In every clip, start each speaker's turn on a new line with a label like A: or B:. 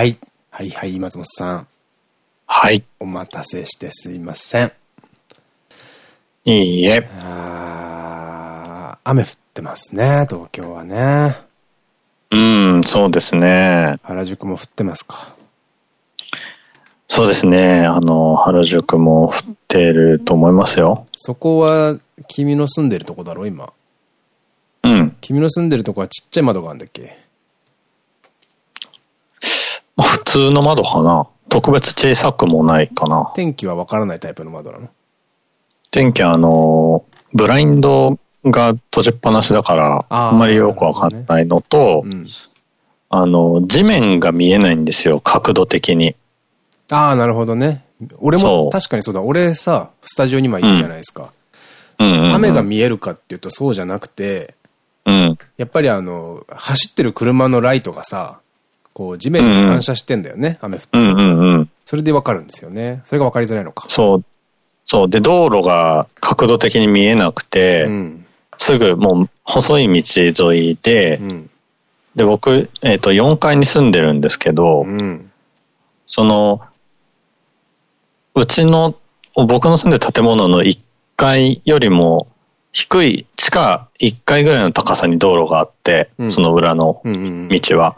A: はい。はいはい、松本さん。
B: はい。
A: お待たせしてすいません。
B: いいえ。
A: あ雨降ってますね、東京はね。
B: うん、そうですね。
A: 原宿も降ってますか？
B: そうですね。あの、原宿も降ってると思いますよ。
A: そこは、君の住んでるとこだろ、今。
B: うん。
A: 君の住んでるとこはちっちゃい窓があるんだっけ？
B: 普通の窓かな？特別小さくもないかな。
A: 天気はわからないタイプの窓なの？
B: 天気あの、ブラインドが閉じっぱなしだから、あんまりよくわかんないのと、ねうん、あの、地面が見えないんですよ、角度的に。
A: ああ、なるほどね。俺も確かにそうだ。俺さ、スタジオに今いるじゃないですか。雨が見えるかっていうとそうじゃなくて、
B: うん、
A: やっぱりあの、走ってる車のライトがさ、こう地面に反射してんだよね、雨降ってると。それでわかるんですよね。それがわかりづらいのか。
B: そう。そう。で、道路が角度的に見えなくて、うん、すぐもう細い道沿いで、うん、で、僕、えっ、ー、と、4階に住んでるんですけど、うん、その、うちの、僕の住んでる建物の1階よりも低い地下1階ぐらいの高さに道路があって、その裏の道は。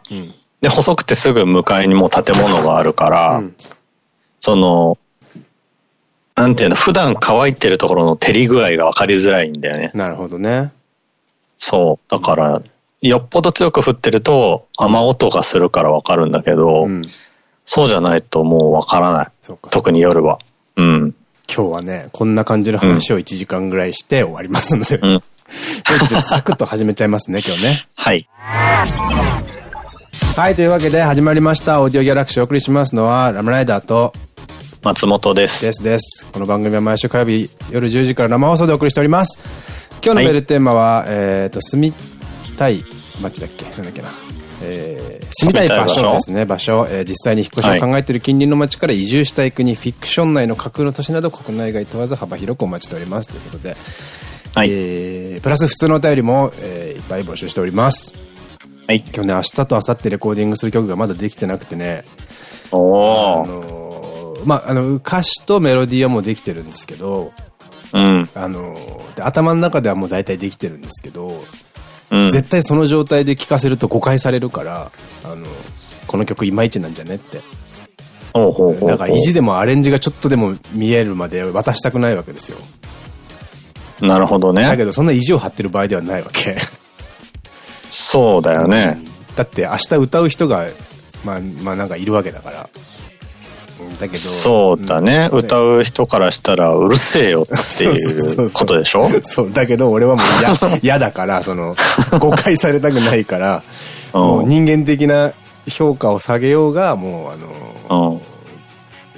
B: で、細くてすぐ向かいにも建物があるから、その、なんていうの、普段乾いてるところの照り具合が分かりづらいんだよね。
A: なるほどね。
B: そう。だから、よっぽど強く降ってると雨音がするから分かるんだけど、うん、そうじゃないともう分からない。特に夜は。うん。
A: 今日はね、こんな感じの話を1時間ぐらいして終わりますので、うん、サクッと始めちゃいますね、今日ね。
B: はい。
A: はい、というわけで始まりました。オーディオギャラクシーをお送りしますのは、ラムライダーと、
B: 松本です。
A: ですです。この番組は毎週火曜日夜10時から生放送でお送りしております。今日のメールテーマは、はい、えっと、住みたい街だっけ？なんだっけな。えー、住みたい場所ですね、場所。えー、実際に引っ越しを考えている近隣の街から移住したい国、フィクション内の架空の都市など国内外問わず幅広くお待ちしております。ということで、はい、えー、プラス普通のお便りも、えー、いっぱい募集しております。はい。今日ね、明日と明後日レコーディングする曲がまだできてなくてね。
B: お
A: あのまあ、あの、歌詞とメロディーはもうできてるんですけど、
B: うん。
A: あの、頭の中ではもう大体できてるんですけど、うん、絶対その状態で聴かせると誤解されるから、あの、この曲いまいちなんじゃねって。だから意地でもアレンジがちょっとでも見えるまで渡したくないわけですよ。
B: なるほどね。
A: だけどそんな意地を張ってる場合ではないわけ。
B: そうだよね。
A: だって明日歌う人が、まあ、まあなんかいるわけだから。
B: だけど。そうだね。うん、歌う人からしたら、うるせえよっていう ことでしょ？
A: そう。だけど、俺はもう 嫌だから、その、誤解されたくないから、もう人間的な評価を下げようが、もう、あの、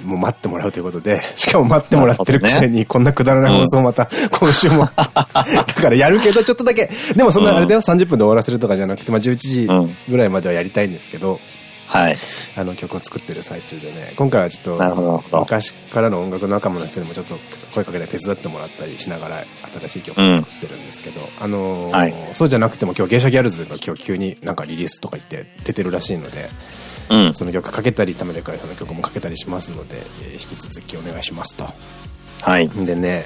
A: もう待ってもらうということで、しかも待ってもらってるくせに、こんなくだらない放送また、今週も。だからやるけど、ちょっとだけ。でもそんなあれだよ、30分で終わらせるとかじゃなくて、まあ11時ぐらいまではやりたいんですけど、
B: はい。
A: あの曲を作ってる最中でね、今回はちょっと、昔からの音楽仲間の人にもちょっと声かけて手伝ってもらったりしながら、新しい曲を作ってるんですけど、うん、あのーはい、そうじゃなくても今日芸者ギャルズが今日急になんかリリースとか言って出てるらしいので、うん、その曲かけたり、ためでかいその曲もかけたりしますので、えー、引き続きお願いしますと。
B: はい。
A: でね、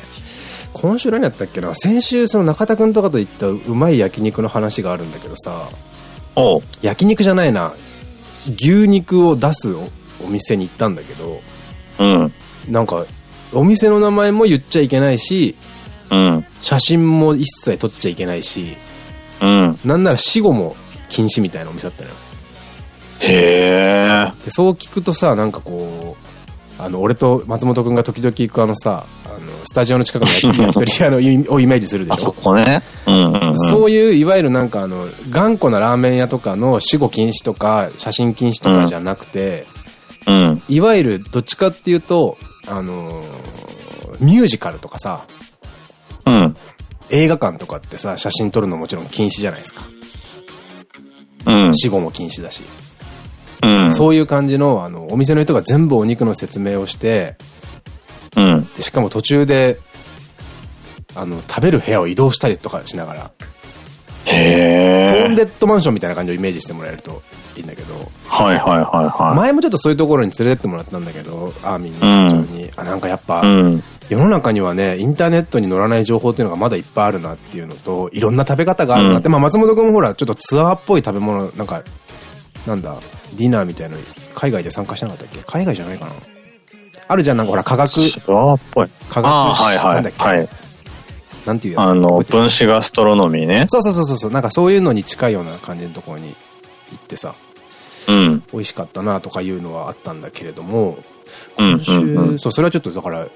A: 今週何やったっけな？先週その中田くんとかと行ったうまい焼肉の話があるんだけどさ、焼肉じゃないな。牛肉を出すお店に行ったんだけど、
B: うん。
A: なんか、お店の名前も言っちゃいけないし、
B: うん。
A: 写真も一切撮っちゃいけないし、
B: うん。
A: なんなら死後も禁止みたいなお店だったのよ。
B: へ
A: え。そう聞くとさ、なんかこう、あの、俺と松本くんが時々行くあのさ、あの、スタジオの近くの焼き鳥屋の をイメージするでしょ？
B: そこね。
A: そういう、いわゆるなんかあの、頑固なラーメン屋とかの死後禁止とか、写真禁止とかじゃなくて、
B: うん、
A: いわゆるどっちかっていうと、あのミュージカルとかさ、
B: うん、
A: 映画館とかってさ、写真撮るのもちろん禁止じゃないですか。
B: うん、
A: 死後も禁止だし。
B: うん、
A: そういう感じの、あの、お店の人が全部お肉の説明をして、
B: うん、
A: でしかも途中で、あの、食べる部屋を移動したりとかしながら。
B: へ
A: ンデッドマンションみたいな感じをイメージしてもらえるといいんだけど。
B: はいはいはいはい。
A: 前もちょっとそういうところに連れてってもらったんだけど、アーミンの社長に。うん、あ、なんかやっぱ、うん、世の中にはね、インターネットに載らない情報っていうのがまだいっぱいあるなっていうのと、いろんな食べ方があるなって、うん、まあ松本君もほら、ちょっとツアーっぽい食べ物、なんか、なんだ、ディナーみたいなの海外で参加してなかったっけ？海外じゃないかなあるじゃん、なんかほら、科学。
B: ツアーっぽい。
A: 科学、はいはい、なんだっけ、はいなんていうやつ
B: あの、分子ガストロノミーね。
A: そうそうそうそう。なんかそういうのに近いような感じのところに行ってさ。
B: うん。
A: 美味しかったなとかいうのはあったんだけれども、今週、そう、それはちょっとだから、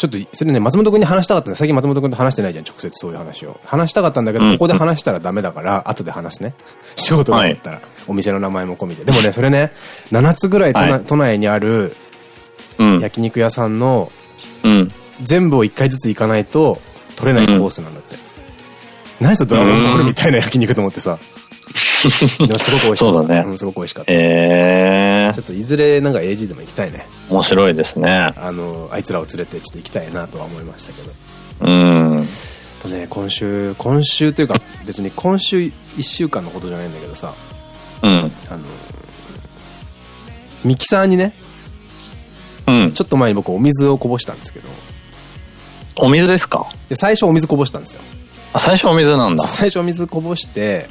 A: ちょっと、それね、松本くんに話したかったんだ。最近松本くんと話してないじゃん、直接そういう話を。話したかったんだけど、ここで話したらダメだから、後で話すね。仕事があったら、はい、お店の名前も込みで。でもね、それね、7つぐらい都内はい、都内にある、焼肉屋さんの、
B: うん、
A: 全部を1回ずつ行かないと、取れないコースなんだって。何それドラゴンボールみたいな焼肉と思ってさ。でもすごく美味しかった。
B: そうだね。
A: うん、すごく美味しかった。
B: え
A: ー、ちょっといずれなんか AG でも行きたいね。
B: 面白いですね。
A: あの、あいつらを連れてちょっと行きたいなとは思いましたけど。
B: うん。
A: とね、今週、今週というか別に今週1週間のことじゃないんだけどさ。
B: うん。あの、
A: ミキサーにね、
B: うん。
A: ちょっと前に僕お水をこぼしたんですけど。
B: お水ですか？
A: で最初お水こぼしたんですよ。
B: あ、最初お水なんだ。
A: 最初お水こぼして、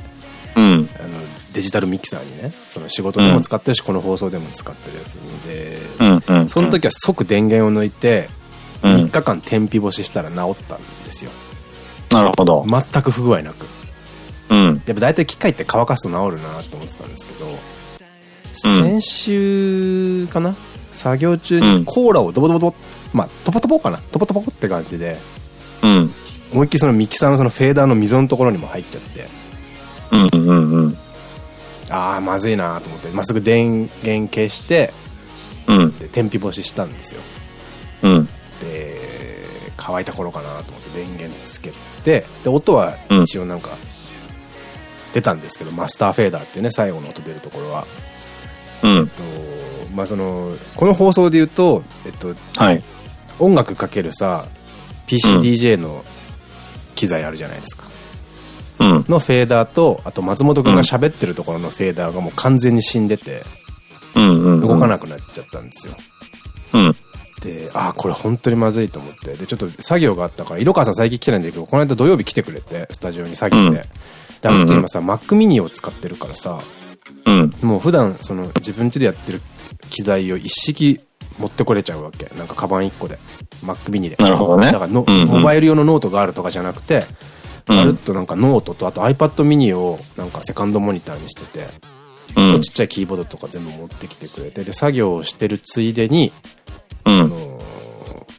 B: うん。あの、
A: デジタルミキサーにね、その仕事でも使ってるし、うん、この放送でも使ってるやつに。で、その時は即電源を抜いて、3日間天日干ししたら治ったんですよ。
B: なるほど。
A: 全く不具合なく。
B: うん。
A: やっぱ大体機械って乾かすと治るなと思ってたんですけど、先週かな？作業中にコーラをドボドボドボ、まあ、トポトポかな？トポトポって感じで、
B: うん。
A: 思いっきりそのミキサーのそのフェーダーの溝のところにも入っちゃって、
B: うんうんうん。
A: ああ、まずいなと思って、まっすぐ電源消して、
B: うん。
A: で、天日干ししたんですよ。
B: うん。
A: で、乾いた頃かなと思って電源つけて、で、音は一応なんか、出たんですけど、マスターフェーダーっていうね、最後の音出るところは。
B: うん。
A: えっと、まあその、この放送で言うと、えっと、
B: はい。
A: 音楽かけるさ、PCDJ の機材あるじゃないですか。
B: うん。
A: のフェーダーと、あと松本くんが喋ってるところのフェーダーがもう完全に死んでて。動かなくなっちゃったんですよ。
B: うん。
A: で、ああ、これ本当にまずいと思って。で、ちょっと作業があったから、色川さん最近来てないんだけど、この間土曜日来てくれて、スタジオに作業で。で、あの人今さ、Mac mini を使ってるからさ、
B: うん。
A: もう普段、その、自分家でやってる機材を一式持ってこれちゃうわけ。なんかカバン1個で。Mac mini で。
B: なるほどね。
A: だからの、うんうん、モバイル用のノートがあるとかじゃなくて、まるっとなんかノートと、あと iPad mini をなんかセカンドモニターにしてて、うん、ちっちゃいキーボードとか全部持ってきてくれて、で、作業をしてるついでに、
B: うん、あの
A: ー、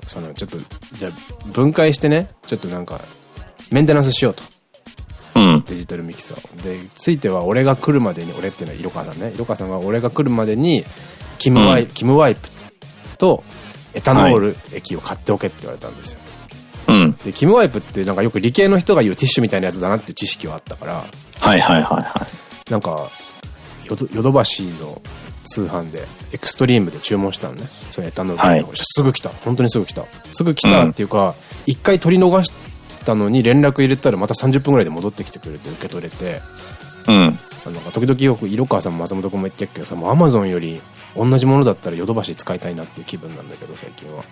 A: その、ちょっと、じゃあ、分解してね、ちょっとなんか、メンテナンスしようと。
B: うん、
A: デジタルミキサーで、ついては俺が来るまでに、俺っていうのは色川さんね。色川さんが俺が来るまでに、キムワイ、うん、キムワイプとエタノール液を買っておけって言われたんですよ。
B: うん。
A: で、キムワイプってなんかよく理系の人が言うティッシュみたいなやつだなっていう知識はあったから。
B: はいはいはいはい。
A: なんか、ヨドバシの通販で、エクストリームで注文したのね。そのエタノール、はい、すぐ来た。本当にすぐ来た。すぐ来たっていうか、一、うん、回取り逃したのに連絡入れたらまた30分ぐらいで戻ってきてくれて受け取れて。
B: うん。
A: なんか時々よく色川さんも松本君も言ってるけどさ、もうアマゾンより同じものだったらヨドバシ使いたいなっていう気分なんだけど、最近は。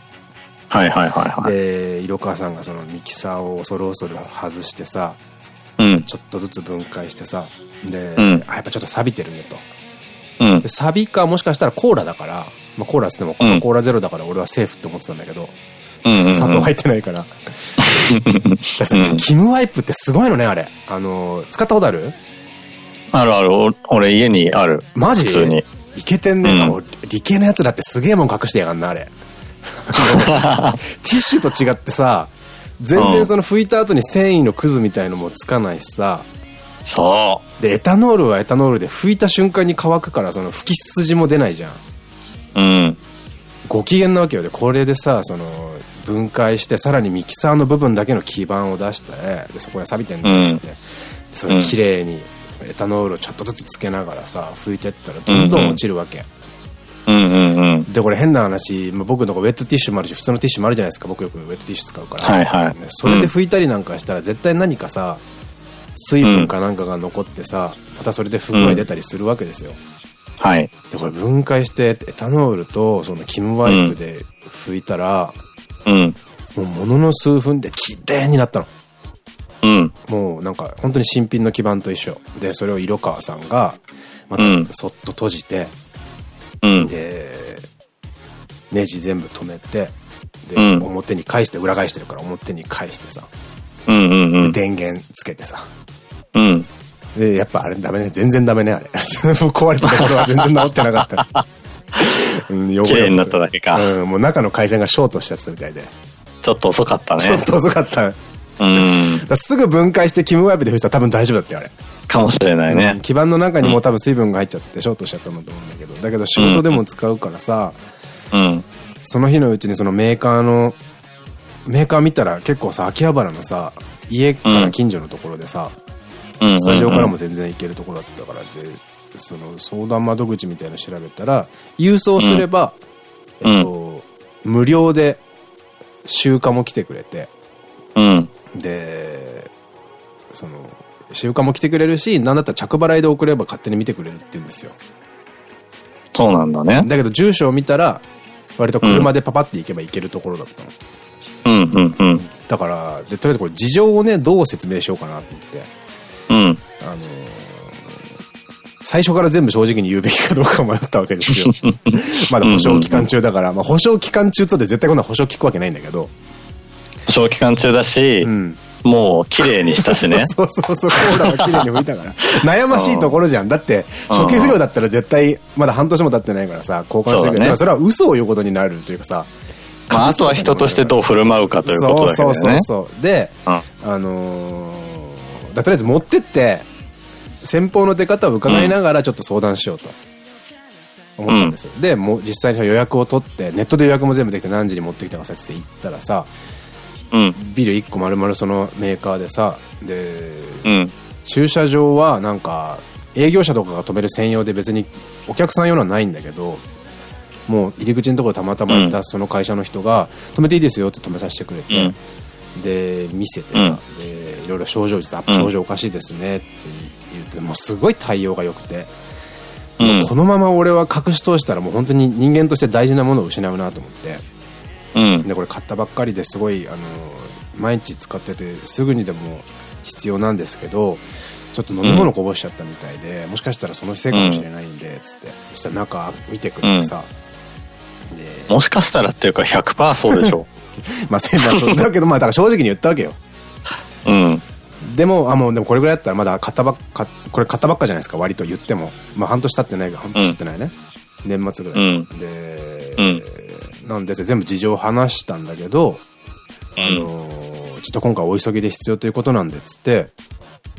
B: はいはいはいはい。
A: で、色川さんがそのミキサーを恐る恐る外してさ、
B: うん、
A: ちょっとずつ分解してさ、で、
B: うん、
A: あ、やっぱちょっと錆びてるねと。
B: うん、
A: でサビかもしかしたらコーラだから、まあ、コーラっつってもコーラゼロだから俺はセーフって思ってたんだけど、砂糖入ってないから。キムワイプってすごいのね、あれ。あの、使ったことある？
B: あるある。俺家にある。
A: マジ？
B: 普通に。
A: いけてんね、うん、理系のやつだってすげえもん隠してやがんな、あれ。ティッシュと違ってさ、全然その拭いた後に繊維のクズみたいのもつかないしさ。
B: そ
A: う。で、エタノールはエタノールで拭いた瞬間に乾くから、その拭き筋も出ないじゃん。
B: うん。
A: ご機嫌なわけよ。で、これでさ、その、分解して、さらにミキサーの部分だけの基板を出して、で、そこが錆びてんだっつって、うん、それ綺麗に、エタノールをちょっとずつつけながらさ、拭いてったらどんどん落ちるわけ。
B: うんうんうん。
A: で、これ変な話、まあ、僕のウェットティッシュもあるし、普通のティッシュもあるじゃないですか。僕よくウェットティッシュ使うから。
B: はいはい。
A: それで拭いたりなんかしたら絶対何かさ、水分かなんかが残ってさ、またそれで不具合出たりするわけですよ。
B: はい。
A: で、これ分解して、エタノールとそのキムワイプで拭いたら、
B: うん。
A: もうものの数分で綺麗になったの。
B: うん。
A: もうなんか本当に新品の基板と一緒。で、それを色川さんが、またそっと閉じて、
B: うん、
A: で、ネジ全部止めて、で、うん、表に返して、裏返してるから表に返してさ、電源つけてさ、
B: うん。
A: で、やっぱあれダメね。全然ダメね、あれ。壊れたところは全然治ってなかった。
B: うん、汚れ綺麗になっただけか。
A: うん、もう中の回線がショートしちゃってたみたいで。
B: ちょっと遅かったね。
A: ちょっと遅かった。
B: うん。
A: すぐ分解してキムワイプで拭いたら多分大丈夫だったよ、あれ。
B: かもしれないね。
A: 基板の中にも多分水分が入っちゃってショートしちゃったんだと思うんだけど。だけど仕事でも使うからさ、
B: うん。
A: その日のうちにそのメーカーの、メーカー見たら結構さ、秋葉原のさ、家から近所のところでさ、スタジオからも全然行けるところだったからで、その相談窓口みたいなの調べたら、郵送すれば、うん、えっと、無料で集荷も来てくれて、
B: うん、
A: で、その、集荷も来てくれるし、なんだったら着払いで送れば勝手に見てくれるって言うんですよ。
B: そうなんだね。
A: だけど住所を見たら、割と車でパパって行けば行けるところだったの。
B: うんうんうん。
A: だから、で、とりあえずこれ事情をね、どう説明しようかなと思って。
B: うん。あのー、
A: 最初から全部正直に言うべきかどうか迷ったわけですよ。まだ保証期間中だから、まあ保証期間中とで絶対こんな保証聞くわけないんだけど。
B: 保証期間中だし、うん、もう綺麗にしたしね。
A: そうそうそう、コーラは綺麗に拭いたから。悩ましいところじゃん。だって、初期不良だったら絶対、まだ半年も経ってないからさ、交換してくれる。そ,、れは嘘を言うことになるというかさ。
B: まあ、あとは人としてどう振る舞うかということだけどね。そうそう
A: そうで、うん、あのー、とりあえず持ってって、先方の出方を伺いながらちょっと相談しようと。思ったんですよ。うん、で、もう実際に予約を取って、ネットで予約も全部できて何時に持ってきてくださいって言ったらさ、
B: うん、
A: ビル1個丸々そのメーカーでさで、
B: うん、
A: 駐車場はなんか営業車とかが止める専用で別にお客さん用のはないんだけどもう入り口のところたまたまいたその会社の人が「止めていいですよ」って止めさせてくれて、うん、で見せてさ、うん、でいろいろ症状言って「症状おかしいですね」って言ってもうすごい対応が良くて。もうこのまま俺は隠し通したらもう本当に人間として大事なものを失うなと思って、
B: うん、
A: でこれ買ったばっかりですごいあの毎日使っててすぐにでも必要なんですけどちょっと飲み物こぼしちゃったみたいで、うん、もしかしたらそのせいかもしれないんで、つって。そしたら中見てくれてさ。
B: でもしかしたらっていうか100%そうでしょ。
A: まあ、せんなそう。だけどまあ、だから正直に言ったわけよ。
B: うん。
A: でも、あ、もう、でもこれぐらいだったらまだ買ったばっか、これ買ったばっかじゃないですか、割と言っても。まあ半年経ってないが、半年経ってないね。うん、年末ぐらい。うん、で、うん、なんで全部事情を話したんだけど、あのー、ちょっと今回お急ぎで必要ということなんで、つって、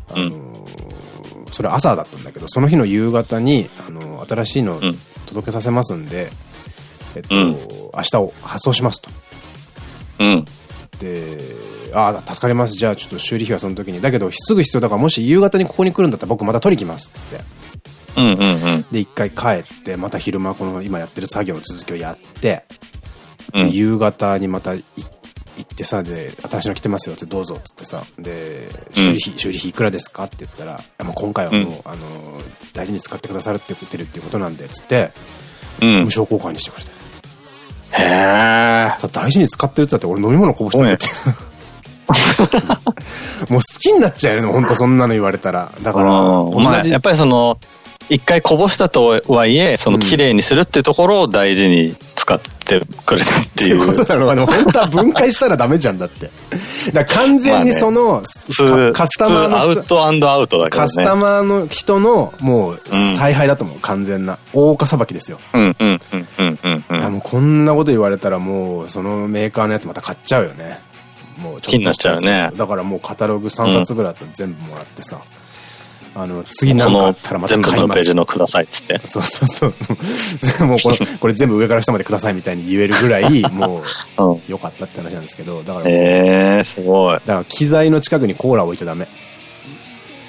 A: あのー、それ朝だったんだけど、その日の夕方に、あのー、新しいの届けさせますんで、えっと、明日を発送しますと。
B: うん。
A: で、ああ、助かります。じゃあちょっと修理費はその時に。だけど、すぐ必要だから、もし夕方にここに来るんだったら僕また取り来ます。つって。で、一回帰って、また昼間この今やってる作業の続きをやって、で、夕方にまた行ってさ、で、新しいの来てますよってどうぞっつってさ、で、修理費、修理費いくらですかって言ったら、もう今回はもう、あの、大事に使ってくださるって言ってるっていうことなんで、つって、無償交換にしてくれた。
B: へえ。
A: 大事に使ってるって言ったって俺飲み物こぼしてって。もう好きになっちゃうよね、ほんとそんなの言われたら。だから、
B: やっぱりその、一回こぼしたとはいえ、その綺麗にするっていうところを大事に使ってくれるっていう。
A: ってことなの？あの、本当は分解したらダメじゃんだって。だ完全にその、
B: ね、カスタマーのアウトアウトだね、
A: カスタマーの人の、もう、采配だと思う、完全な。大岡さばきですよ。
B: うんうんうんうんうんうん。
A: もうこんなこと言われたらもう、そのメーカーのやつまた買っちゃうよね。もう
B: ちょっと。気になっちゃうね。
A: だからもうカタログ3冊ぐらいだったら全部もらってさ。うんあの、次なんかあったらまた買います。全部の
B: ページのくださいっつって。
A: そうそうそう。もうこれ、これ全部上から下までくださいみたいに言えるぐらい、もう、よかったって話なんですけど、だから。
B: ええー、すごい。だ
A: から機材の近くにコーラ置いちゃダメ。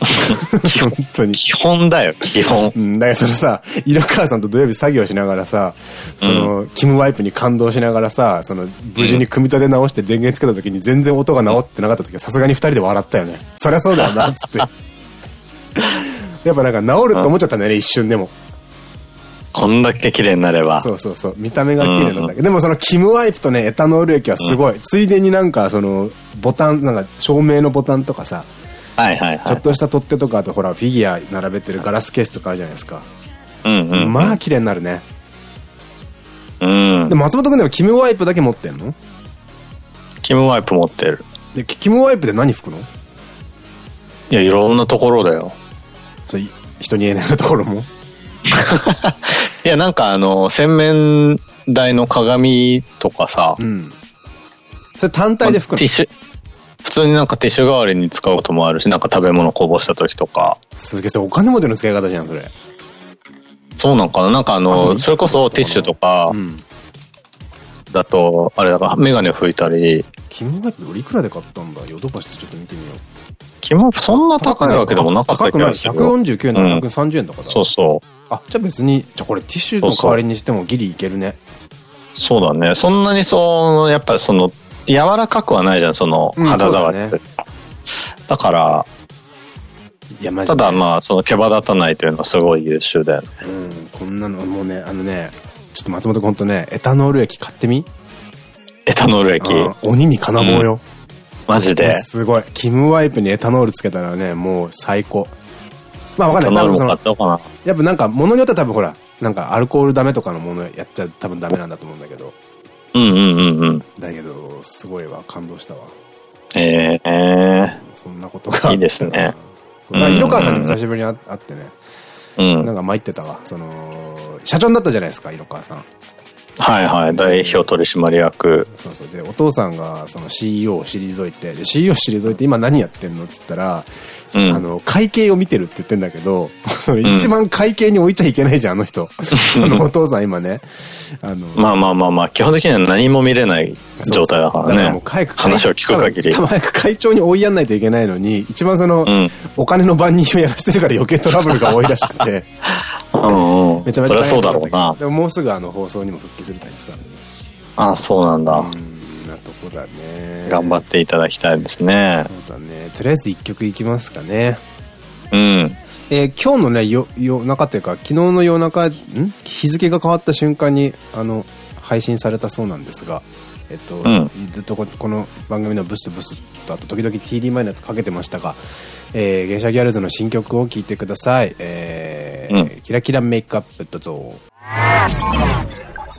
B: 本当に。基本だよ、基本。
A: うん、だからそのさ、色川さんと土曜日作業しながらさ、その、うん、キムワイプに感動しながらさ、その、無事に組み立て直して電源つけた時に全然音が直ってなかった時はさすがに二人で笑ったよね。そりゃそうだよな、つって。やっぱなんか治ると思っちゃったんだよね、一瞬でも。
B: こんだけ綺麗になれば。
A: そうそうそう。見た目が綺麗なんだけど。でもそのキムワイプとね、エタノール液はすごい。ついでになんかその、ボタン、なんか照明のボタンとかさ、
B: はいはいはい。
A: ちょっとした取っ手とか、あとほら、フィギュア並べてるガラスケースとかあるじゃないですか。
B: うんうん。
A: まあ綺麗になるね。
B: うん。
A: で、松本君でもキムワイプだけ持ってんの？
B: キムワイプ持ってる。
A: で、キムワイプで何拭くの？
B: いや、いろんなところだよ。
A: そう、人に言えないところも
B: いや、なんかあの、洗面台の鏡とかさ。
A: うん。それ単体で拭くの？
B: ティッシュ、普通になんかティッシュ代わりに使うこともあるし、なんか食べ物こぼした時とか。
A: すげえ、それお金持ちの使い方じゃん、それ。
B: そうなんかな？なんかあの、それこそティッシュとか、だと、あれだから、メガネ拭いたり。
A: キムワイプ俺いくらで買ったんだ？ヨドバシってちょっと見てみよう。
B: そんな高いわけでもなかった
A: 気がする。149円とか130円とかだ、
B: そうそう。
A: あ、じゃあ別に、じゃあこれティッシュの代わりにしてもギリいけるね。
B: そうだね。そんなにその、やっぱその、柔らかくはないじゃん、その肌触りって。うん、だね、だから、いや、マジただまあ、その毛羽立たないというのはすごい優秀だよね。
A: うん、こんなの、もうね、あのね、ちょっと松本君とね、エタノール液買ってみ？
B: エタノール液
A: 鬼に金棒よ。うん、
B: マジ
A: ですごい。キムワイプにエタノールつけたらね、もう最高。まあわかんない。多分その、やっぱなんか物によっては多分ほら、なんかアルコールダメとかのものやっちゃ多分ダメなんだと思うんだけど。
B: うんうんうんうん。
A: だけど、すごいわ、感動したわ。
B: ええー、
A: そんなことが。
B: いいですね。
A: 色川さんにも久しぶりに会ってね。うん。なんか参ってたわ。その、社長になったじゃないですか、色川さん。
B: はいはい、代表取締役。
A: そうそう。で、お父さんがその CEO を退いて、で、CEO を退いて今何やってんのって言ったら、うん、あの、会計を見てるって言ってんだけど、その一番会計に置いちゃいけないじゃん、あの人。そのお父さん今ね。
B: あの、まあまあまあまあ、基本的には何も見れない状態だからね。だからもう早く話を聞く限り。
A: 早く会長に追いやんないといけないのに、一番その、うん、お金の番人をやらせてるから余計トラブルが多いらしくて。
B: めちゃめちゃ。そうだろうな。
A: でももうすぐあの放送にも復帰するって言ってたんで。
B: ああ、そうなんだ。うん、
A: なとこだね。
B: 頑張っていただきたいですね。
A: そうだね。とりあえず一曲いきますかね。
B: うん。
A: えー、今日のね、夜中っていうか、昨日の夜中、ん？日付が変わった瞬間に、あの、配信されたそうなんですが、えっと、うん、ずっとこの番組のブスブスと、あと時々 TD 前のやつかけてましたが、えー、芸者ギャルズの新曲を聴いてください。えー、うん、キラキラメイクアップどうぞ。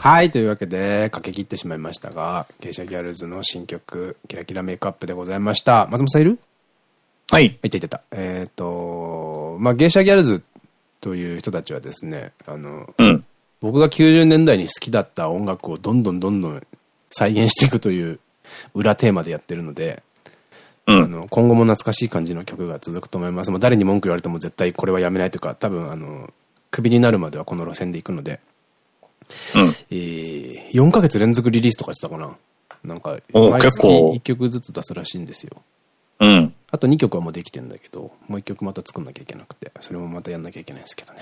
A: はい、というわけで、かけ切ってしまいましたが、芸者ギャルズの新曲、キラキラメイクアップでございました。松本さんいる？
B: はい。
A: いたいたいた。えっ、ー、と、まあ、芸者ギャルズという人たちはですね、あの、うん、僕が90年代に好きだった音楽をどんどんどんどん再現していくという裏テーマでやってるので、うん、あの今後も懐かしい感じの曲が続くと思います。もう誰に文句言われても絶対これはやめないというか、多分あの、クビになるまではこの路線で行くので、うん、えー、4ヶ月連続リリースとかしてたかななんか、毎月1曲ずつ出すらしいんですよ。
B: うん。
A: あと2曲はもうできてんだけど、もう1曲また作んなきゃいけなくて、それもまたやんなきゃいけないんですけどね。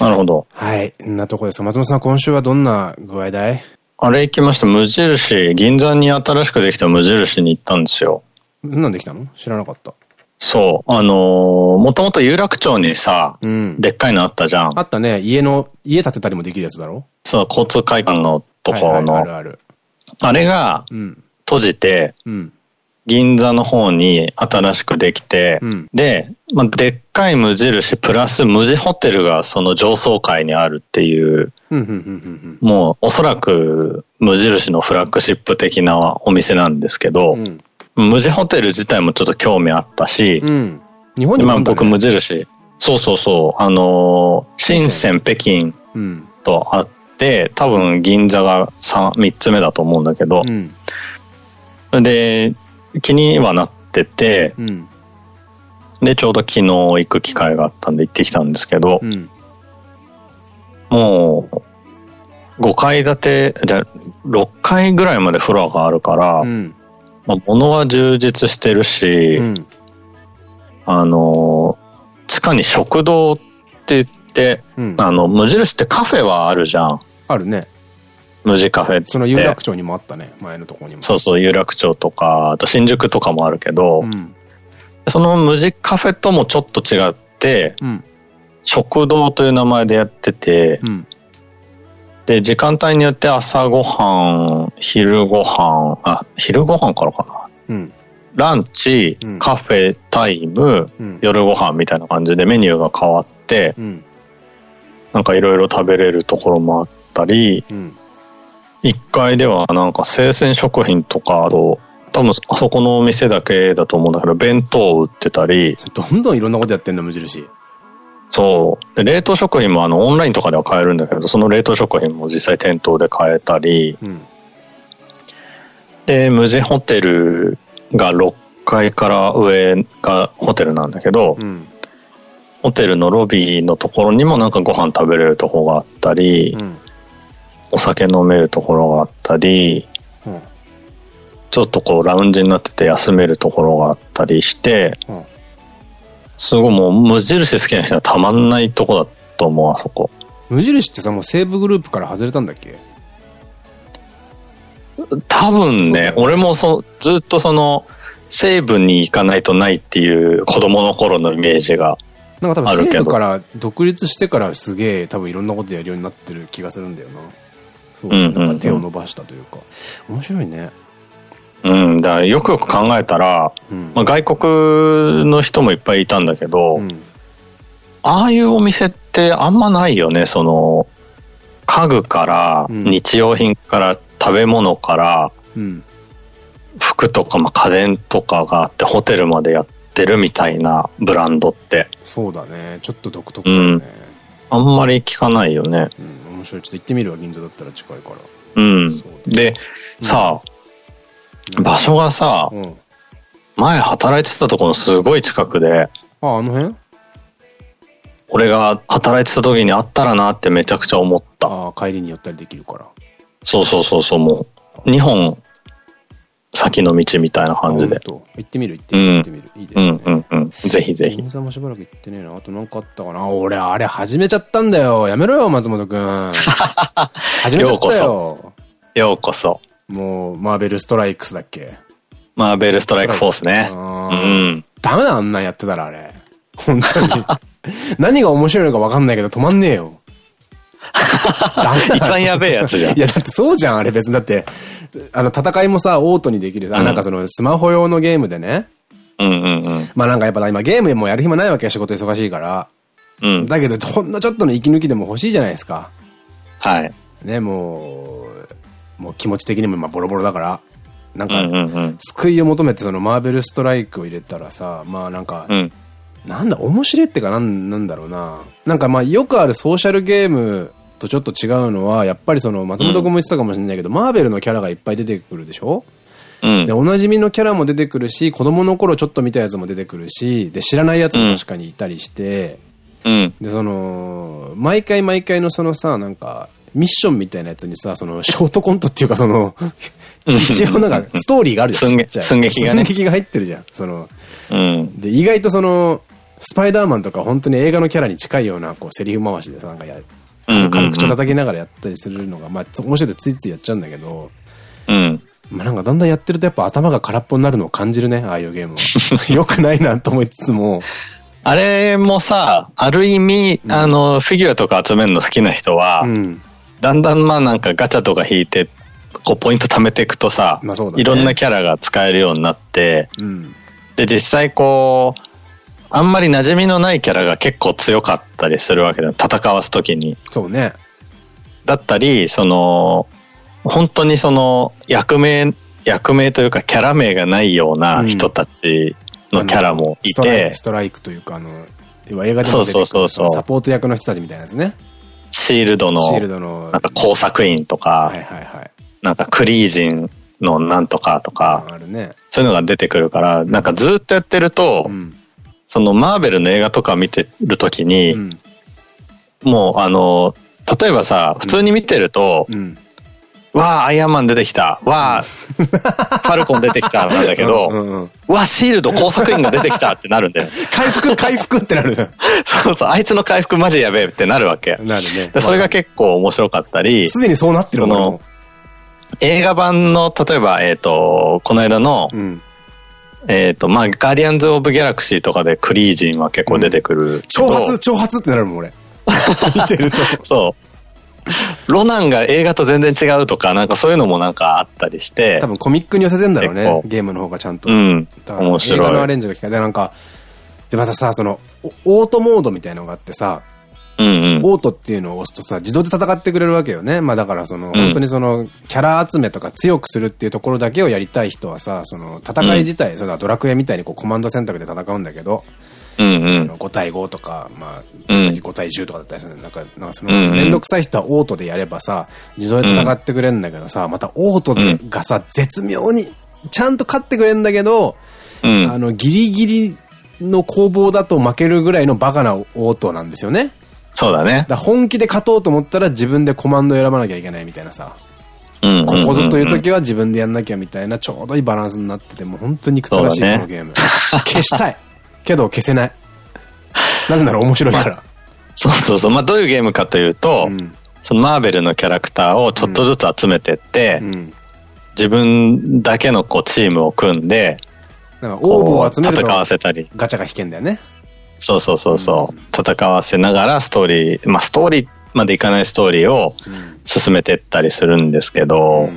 B: なるほど。
A: はい。なとこです松本さん、今週はどんな具合だい？
B: あれ行きました。無印、銀座に新しくできた無印に行ったんですよ。
A: なんで来たの？知らなかった。
B: そう。あのー、もともと有楽町にさ、うん、でっかいのあったじゃん。
A: あったね。家の、家建てたりもできるやつだろ？
B: そう、交通会館のところの。あるある。あれが、閉じて、うん、銀座の方に新しくできて、うん、で、まあ、でっかい無印プラス無地ホテルがその上層階にあるっていう、もうおそらく無印のフラッグシップ的なお店なんですけど、うん、無地ホテル自体もちょっと興味あったし、うん、
A: 日本に
B: も、ね、今僕無印、そうそうそう、あのー、深セン、北京とあって、多分銀座が 3, 3つ目だと思うんだけど、で、気にはなってて、うん、で、ちょうど昨日行く機会があったんで行ってきたんですけど、うん、もう、5階建て、じゃ6階ぐらいまでフロアがあるから、うん、まあ、物は充実してるし、あの、地下に食堂って言って、うん、あの、無印ってカフェはあるじゃん。
A: あるね。
B: 無地カフェって。
A: その有楽町にもあったね、前のとこにも。
B: そうそう、有楽町とか、あと新宿とかもあるけど、うん、その無地カフェともちょっと違って、うん、食堂という名前でやってて、で、時間帯によって朝ごはん、昼ごはん、あ、昼ごはんからかな。ランチ、カフェタイム、夜ご飯みたいな感じでメニューが変わって、なんかいろいろ食べれるところもあったり、1階ではなんか生鮮食品とか、あと、多分あそこのお店だけだと思うんだけど、弁当売ってたり。
A: どんどんいろんなことやってんだ、無印。
B: そう。で冷凍食品もあのオンラインとかでは買えるんだけど、その冷凍食品も実際店頭で買えたり、うん、で、無人ホテルが6階から上がホテルなんだけど、うん、ホテルのロビーのところにもなんかご飯食べれるところがあったり、うん、お酒飲めるところがあったり、ちょっとこうラウンジになってて休めるところがあったりして、すごいもう無印好きな人はたまんないとこだと思う、あそこ。
A: 無印ってさ、もう西武グループから外れたんだっけ？
B: 多分ね、俺もそずっとその、西武に行かないとないっていう子供の頃のイメージが
A: なんか多分西武から独立してからすげえ多分いろんなことやるようになってる気がするんだよな。そう。なんか手を伸ばしたというか。面白いね。
B: うん、だよくよく考えたら、うん、まあ、外国の人もいっぱいいたんだけど、うん、ああいうお店ってあんまないよね、その、家具から、日用品から、食べ物から、服とか、まあ、家電とかがあって、ホテルまでやってるみたいなブランドって。
A: そうだね。ちょっと独特だよね。
B: あんまり聞かないよね。
A: うん、面白い。ちょっと行ってみるわ、銀座だったら近いから。
B: うん。で、さあ、場所がさ、うん、前働いてたところのすごい近くで。
A: あ、あの辺？
B: 俺が働いてた時にあったらなってめちゃくちゃ思った。
A: ああ、帰りに寄ったりできるから。
B: そうそうそうそう、もう、2本先の道みたいな感じで。
A: 行ってみる、行ってみる、行ってみる。いいですね。
B: うんうんうん。ぜひぜひ。
A: 銀座もしばらく行ってねえな。あと何かあったかな。俺、あれ始めちゃったんだよ。やめろよ、松本くん。始めちゃったよ。
B: ようこそ。
A: もう、マーベルストライクスだっけ？
B: マーベルストライクフォースね。うん。
A: ダメだ、あんなんやってたらあれ。本当に。何が面白いのか分かんないけど止まんねえよ。
B: 一番やべえやつじゃん。
A: いや、だってそうじゃん、あれ別に。だって、あの、戦いもさ、オートにできるさ、うん、なんかその、スマホ用のゲームでね。
B: うんうんうん。
A: まあなんかやっぱ今ゲームもやる暇ないわけや、仕事忙しいから。うん。だけど、ほんのちょっとの息抜きでも欲しいじゃないですか。
B: はい。
A: ね、もう、もう気持ち的にもまあボロボロだから。なんか、救いを求めてそのマーベルストライクを入れたらさ、まあなんか、うん、なんだ、面白いってかなんなんだろうな。なんかまあよくあるソーシャルゲームとちょっと違うのは、やっぱりその松本君も言ってたかもしれないけど、うん、マーベルのキャラがいっぱい出てくるでしょ？うん、で、おなじみのキャラも出てくるし、子供の頃ちょっと見たやつも出てくるし、で、知らないやつも確かにいたりして、うん、で、その、毎回毎回のそのさ、なんか、ミッションみたいなやつにさ、その、ショートコントっていうか、その、一応なんか、ストーリーがあるじゃん。
B: 寸劇がね。
A: 寸劇が入ってるじゃん。その、うん、で、意外とその、スパイダーマンとか本当に映画のキャラに近いような、こう、セリフ回しでさ、なんかや、軽口を叩きながらやったりするのが、まあ、面白いとついついやっちゃうんだけど、うん。まあなんかだんだんやってるとやっぱ頭が空っぽになるのを感じるね、ああいうゲームは。よくないなと思いつつも。
B: あれもさ、ある意味、うん、あの、フィギュアとか集めるの好きな人は、うん、だんだんまあなんかガチャとか引いて、こうポイント貯めていくとさ、まあね、いろんなキャラが使えるようになって、うん、で実際こう、あんまり馴染みのないキャラが結構強かったりするわけだ。戦わすときに。
A: そうね。
B: だったり、その、本当にその役名、役名というかキャラ名がないような人たちのキャラもいて。
A: うん、ストライクというか、あの、映画でも出てくるサポート役の人たちみたいなやつね。
B: シールドの、シールドの、なんか工作員とか、はいはいはい。なんかクリージンのなんとかとか、あるね。そういうのが出てくるから、なんかずっとやってると、うん、そのマーベルの映画とか見てるときに、うん、もうあの、例えばさ、普通に見てると、うん、わあ、アイアンマン出てきた。わあ、ファルコン出てきた。なんだけど、うんうん、わあ、シールド工作員が出てきたってなるんだよ。
A: 回復、回復ってなる。
B: そうそう、あいつの回復マジやべえってなるわけ。
A: なるね。
B: それが結構面白かったり。
A: すでにそうなってるの
B: 映画版の、例えば、えっ、ー、と、この間の、うん、えっと、まあ、ガーディアンズ・オブ・ギャラクシーとかでクリージンは結構出てくる、うん。
A: 挑発、挑発ってなるもん、俺。見てると。
B: そう。ロナンが映画と全然違うとか、なんかそういうのもなんかあったりして。
A: 多分コミックに寄せてんだろうね。ゲームの方がちゃんと。
B: うん。面白い。映
A: 画のアレンジが聞かれて、なんか、でまたさ、その、オートモードみたいのがあってさ、
B: うんうん、
A: オートっていうのを押すとさ、自動で戦ってくれるわけよね。まあだからその、本当にその、キャラ集めとか強くするっていうところだけをやりたい人はさ、その、戦い自体、うん、それはドラクエみたいにこうコマンド選択で戦うんだけど、
B: うんうん、
A: 5対5とか、まあ、5対10とかだったりする、うん、なんか、なんかその、めんどくさい人はオートでやればさ、自動で戦ってくれるんだけどさ、またオートでがさ、絶妙に、ちゃんと勝ってくれるんだけど、うん、あの、ギリギリの攻防だと負けるぐらいのバカなオートなんですよね。
B: そうだね。
A: だ本気で勝とうと思ったら自分でコマンド選ばなきゃいけないみたいなさ。ここぞという時は自分でやんなきゃみたいなちょうどいいバランスになってて、もう本当に憎たらしい、このゲーム。消したい。けど消せない。なぜなら面白いから。まあ、
B: そうそうそう。まあどういうゲームかというと、うん、そのマーベルのキャラクターをちょっとずつ集めてって、うん、自分だけのこうチームを組んで、
A: なんか応募を集めると
B: 戦わせたり。
A: ガチャが引けんだよね。
B: そうそうそうそう。うん、戦わせながらストーリー、まあストーリーまでいかないストーリーを進めてったりするんですけど、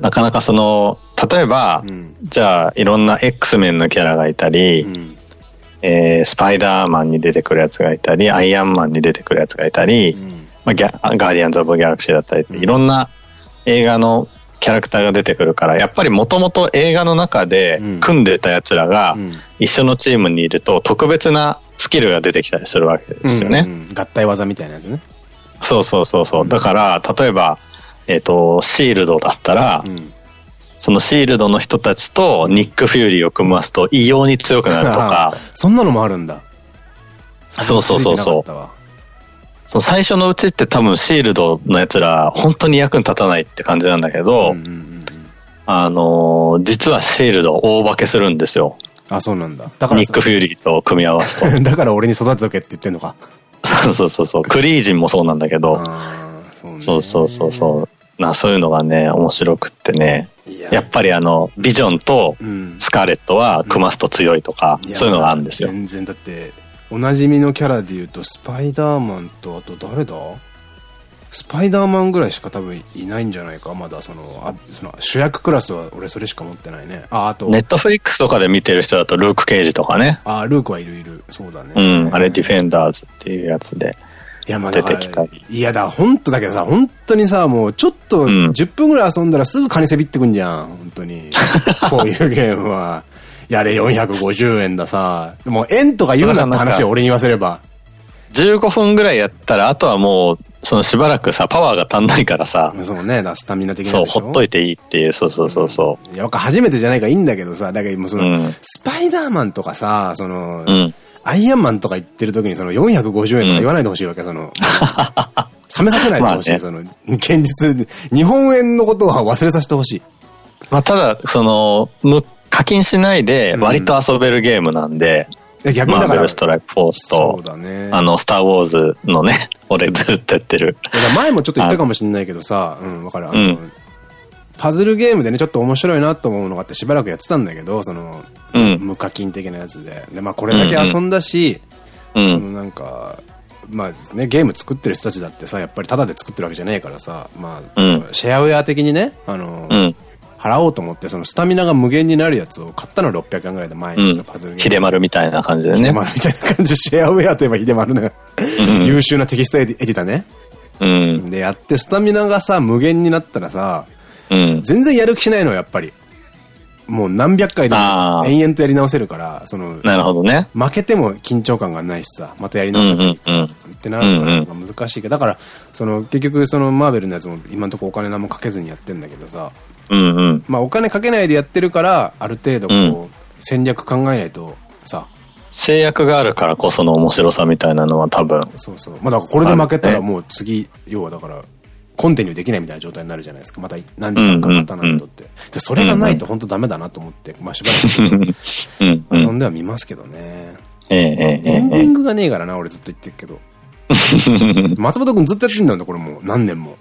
B: なかなかその、例えば、うん、じゃあいろんな X メンのキャラがいたり、うん、えー、スパイダーマンに出てくるやつがいたり、アイアンマンに出てくるやつがいたり、うん、まあ、ギャガーディアンズ・オブ・ギャラクシーだったり、いろんな映画のキャラクターが出てくるから、やっぱりもともと映画の中で組んでたやつらが一緒のチームにいると特別なスキルが出てきたりするわけですよね。うん
A: うん、合体技みたいなやつね。
B: そうそうそうそう。だから、例えば、えっ、ー、と、シールドだったら、うん、そのシールドの人たちとニック・フューリーを組ますと異様に強くなるとか。
A: そんなのもあるんだ。
B: そうそうそうそう。その最初のうちって多分シールドのやつら本当に役に立たないって感じなんだけど、あのー、実はシールド大化けするんですよ。
A: あ、そうなんだ。
B: だからニック・フューリーと組み合わすと。
A: だから俺に育てとけって言ってんのか。
B: そうそうそうそう。クリージンもそうなんだけど。そうそうそうそう。な、そういうのがね、面白くってね。やっぱりあの、ビジョンとスカーレットは組ますと強いとか、うん、そういうのがあるんですよ。
A: 全然だって、おなじみのキャラで言うと、スパイダーマンと、あと誰だ？スパイダーマンぐらいしか多分いないんじゃないかまだその、あその主役クラスは俺それしか持ってないね。あ、あと。
B: ネットフリックスとかで見てる人だとルーク・ケイジとかね。
A: あ、ルークはいるいる。そうだね。
B: うん。あれディフェンダーズっていうやつで。出てきたり。
A: いや、だ、本当だけどさ、本当にさ、もう、ちょっと、10分ぐらい遊んだらすぐ金せびってくんじゃん。本当に。こういうゲームは。やれ、450円ださ。もう、円とか言うなって話を俺に言わせれば。
B: 15分ぐらいやったら、あとはもう、そのしばらくさ、パワーが足んないからさ。
A: そうね、スタミナ的な
B: そう、ほっといていいっていう、そうそうそうそ
A: う。いや、初めてじゃないからいいんだけどさ、だけどもうその、うん、スパイダーマンとかさ、その、うん、アイアンマンとか言ってる時にその450円とか言わないでほしいわけ、その。冷めさせないでほしい、その、現実、日本円のことは忘れさせてほしい。
B: まあ、ただ、その、課金しないで割と遊べるゲームなんで、逆にだから。マーベルストライクフォースと、ね、あの、スターウォーズのね、俺ずっとやってる。
A: 前もちょっと言ったかもしれないけどさ、うん、わかる。あの、うん、パズルゲームでね、ちょっと面白いなと思うのがあってしばらくやってたんだけど、その、うん、無課金的なやつで。で、まあこれだけ遊んだし、うん、そのなんか、まあね、ゲーム作ってる人たちだってさ、やっぱりタダで作ってるわけじゃねえからさ、まあ、うん、シェアウェア的にね、あの、うん、払おうと思って、そのスタミナが無限になるやつを買ったの600円ぐらいで前に、パズルゲーム。
B: 秀丸みたいな感じでね。秀
A: 丸みたいな感じ、シェアウェアといえば秀丸ね。優秀なテキストエディターね。
B: うん。
A: で、やって、スタミナがさ、無限になったらさ、うん、全然やる気しないの、やっぱり。もう何百回でも延々とやり直せるから、その、
B: なるほどね。
A: 負けても緊張感がないしさ、またやり直せばいいってなるから難しいけど、だから、その、結局そのマーベルのやつも今のところお金何もかけずにやってんだけどさ、
B: うんうん、
A: まあお金かけないでやってるから、ある程度こう、戦略考えないとさ、
B: 制約があるからこその面白さみたいなのは多分。
A: そうそう。まあだからこれで負けたらもう次、要はだから、コンティニューできないみたいな状態になるじゃないですか。また何時間かかったなとって。で、それがないと本当ダメだなと思って、まあしばらくちょっと、遊んでは見ますけどね。ええエンディングがねえからな、俺ずっと言ってるけど。松本くんずっとやってんだよこれもう。何年も。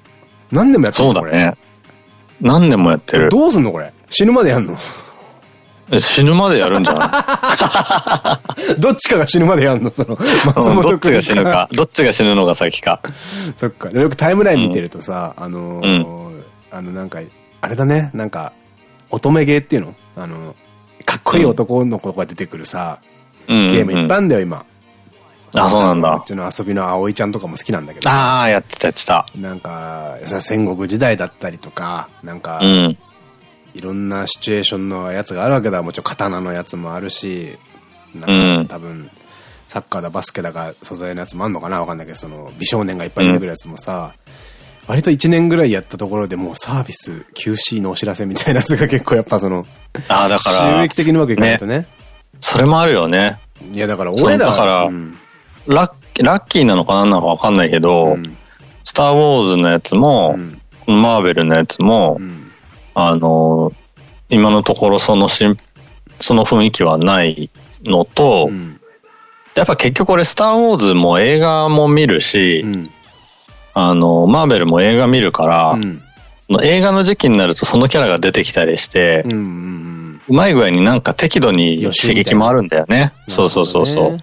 A: 何年もやってるん
B: そうだね。何年もやってる。
A: どうすんのこれ。死ぬまでやんの
B: 死ぬまでやるんじゃない
A: どっちかが死ぬまでやんの？その、松
B: 本君。どっちが死ぬか。どっちが死ぬのが先か。
A: そっか。よくタイムライン見てるとさ、うん、あのーうん、あのなんか、あれだね、なんか、乙女ゲーっていうの？あの、かっこいい男の子が出てくるさ、ゲームいっぱいあんだよ、今。
B: あ、そうなんだ。
A: うちの遊びの葵ちゃんとかも好きなんだけど。
B: ああ、やってたやってた。
A: なんか、さ、戦国時代だったりとか、なんか、うん、いろんなシチュエーションのやつがあるわけだ。もちろん刀のやつもあるし、なんか多分、サッカーだバスケだが素材のやつもあんのかな？わかんないけど、その美少年がいっぱい出てくるやつもさ、うん、割と1年ぐらいやったところでもうサービス QC のお知らせみたいなやつが結構やっぱその、
B: ああ、だから、
A: 収益的にうまくいかないとね。ね。
B: それもあるよね。
A: いやだから俺ら
B: だから、うん、ラッラッキーなのかなんなのかわかんないけど、うん、スター・ウォーズのやつも、うん、マーベルのやつも、あの、今のところそのしん、その雰囲気はないのと、うん、やっぱ結局俺スターウォーズも映画も見るし、うん、あの、マーベルも映画見るから、うん、その映画の時期になるとそのキャラが出てきたりして、うまい具合になんか適度に刺激もあるんだよね。そうそうそうそう。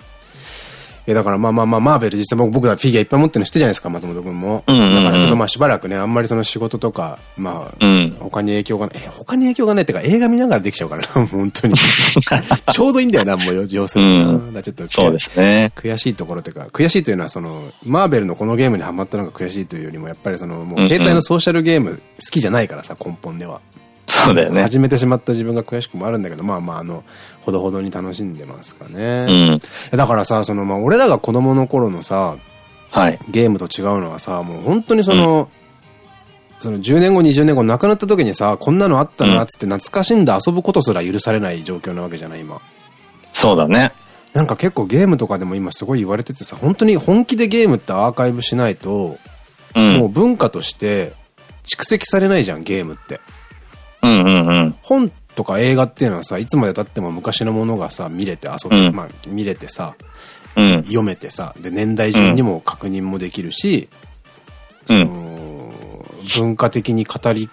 A: いや、だからまあまあまあ、マーベル実際僕らフィギュアいっぱい持ってるの知ってるじゃないですか、松本君も。だからちょっとまあしばらくね、あんまりその仕事とか、まあ、うん、他に影響がない、え、他に影響がないっていうか映画見ながらできちゃうからな、本当に。ちょうどいいんだよな、もう要するにな。うん、だちょっと
B: そうですね。
A: 悔しいところというか、悔しいというのはその、マーベルのこのゲームにハマったのが悔しいというよりも、やっぱりその、もう携帯のソーシャルゲーム好きじゃないからさ、根本では。
B: そうだよね。
A: 始めてしまった自分が悔しくもあるんだけど、まあまあ、あの、ほどほどに楽しんでますかね。うん。だからさ、その、まあ、俺らが子供の頃のさ、はい。ゲームと違うのはさ、もう本当にその、うん、その10年後、20年後亡くなった時にさ、こんなのあったなっつって懐かしんで遊ぶことすら許されない状況なわけじゃない、今。
B: そうだね。
A: なんか結構ゲームとかでも今すごい言われててさ、本当に本気でゲームってアーカイブしないと、うん、もう文化として蓄積されないじゃん、ゲームって。本とか映画っていうのはさ、いつまで経っても昔のものがさ、見れて遊べ、うん、まあ見れてさ、うん、読めてさ、で、年代順にも確認もできるし、うん、その、文化的に語り、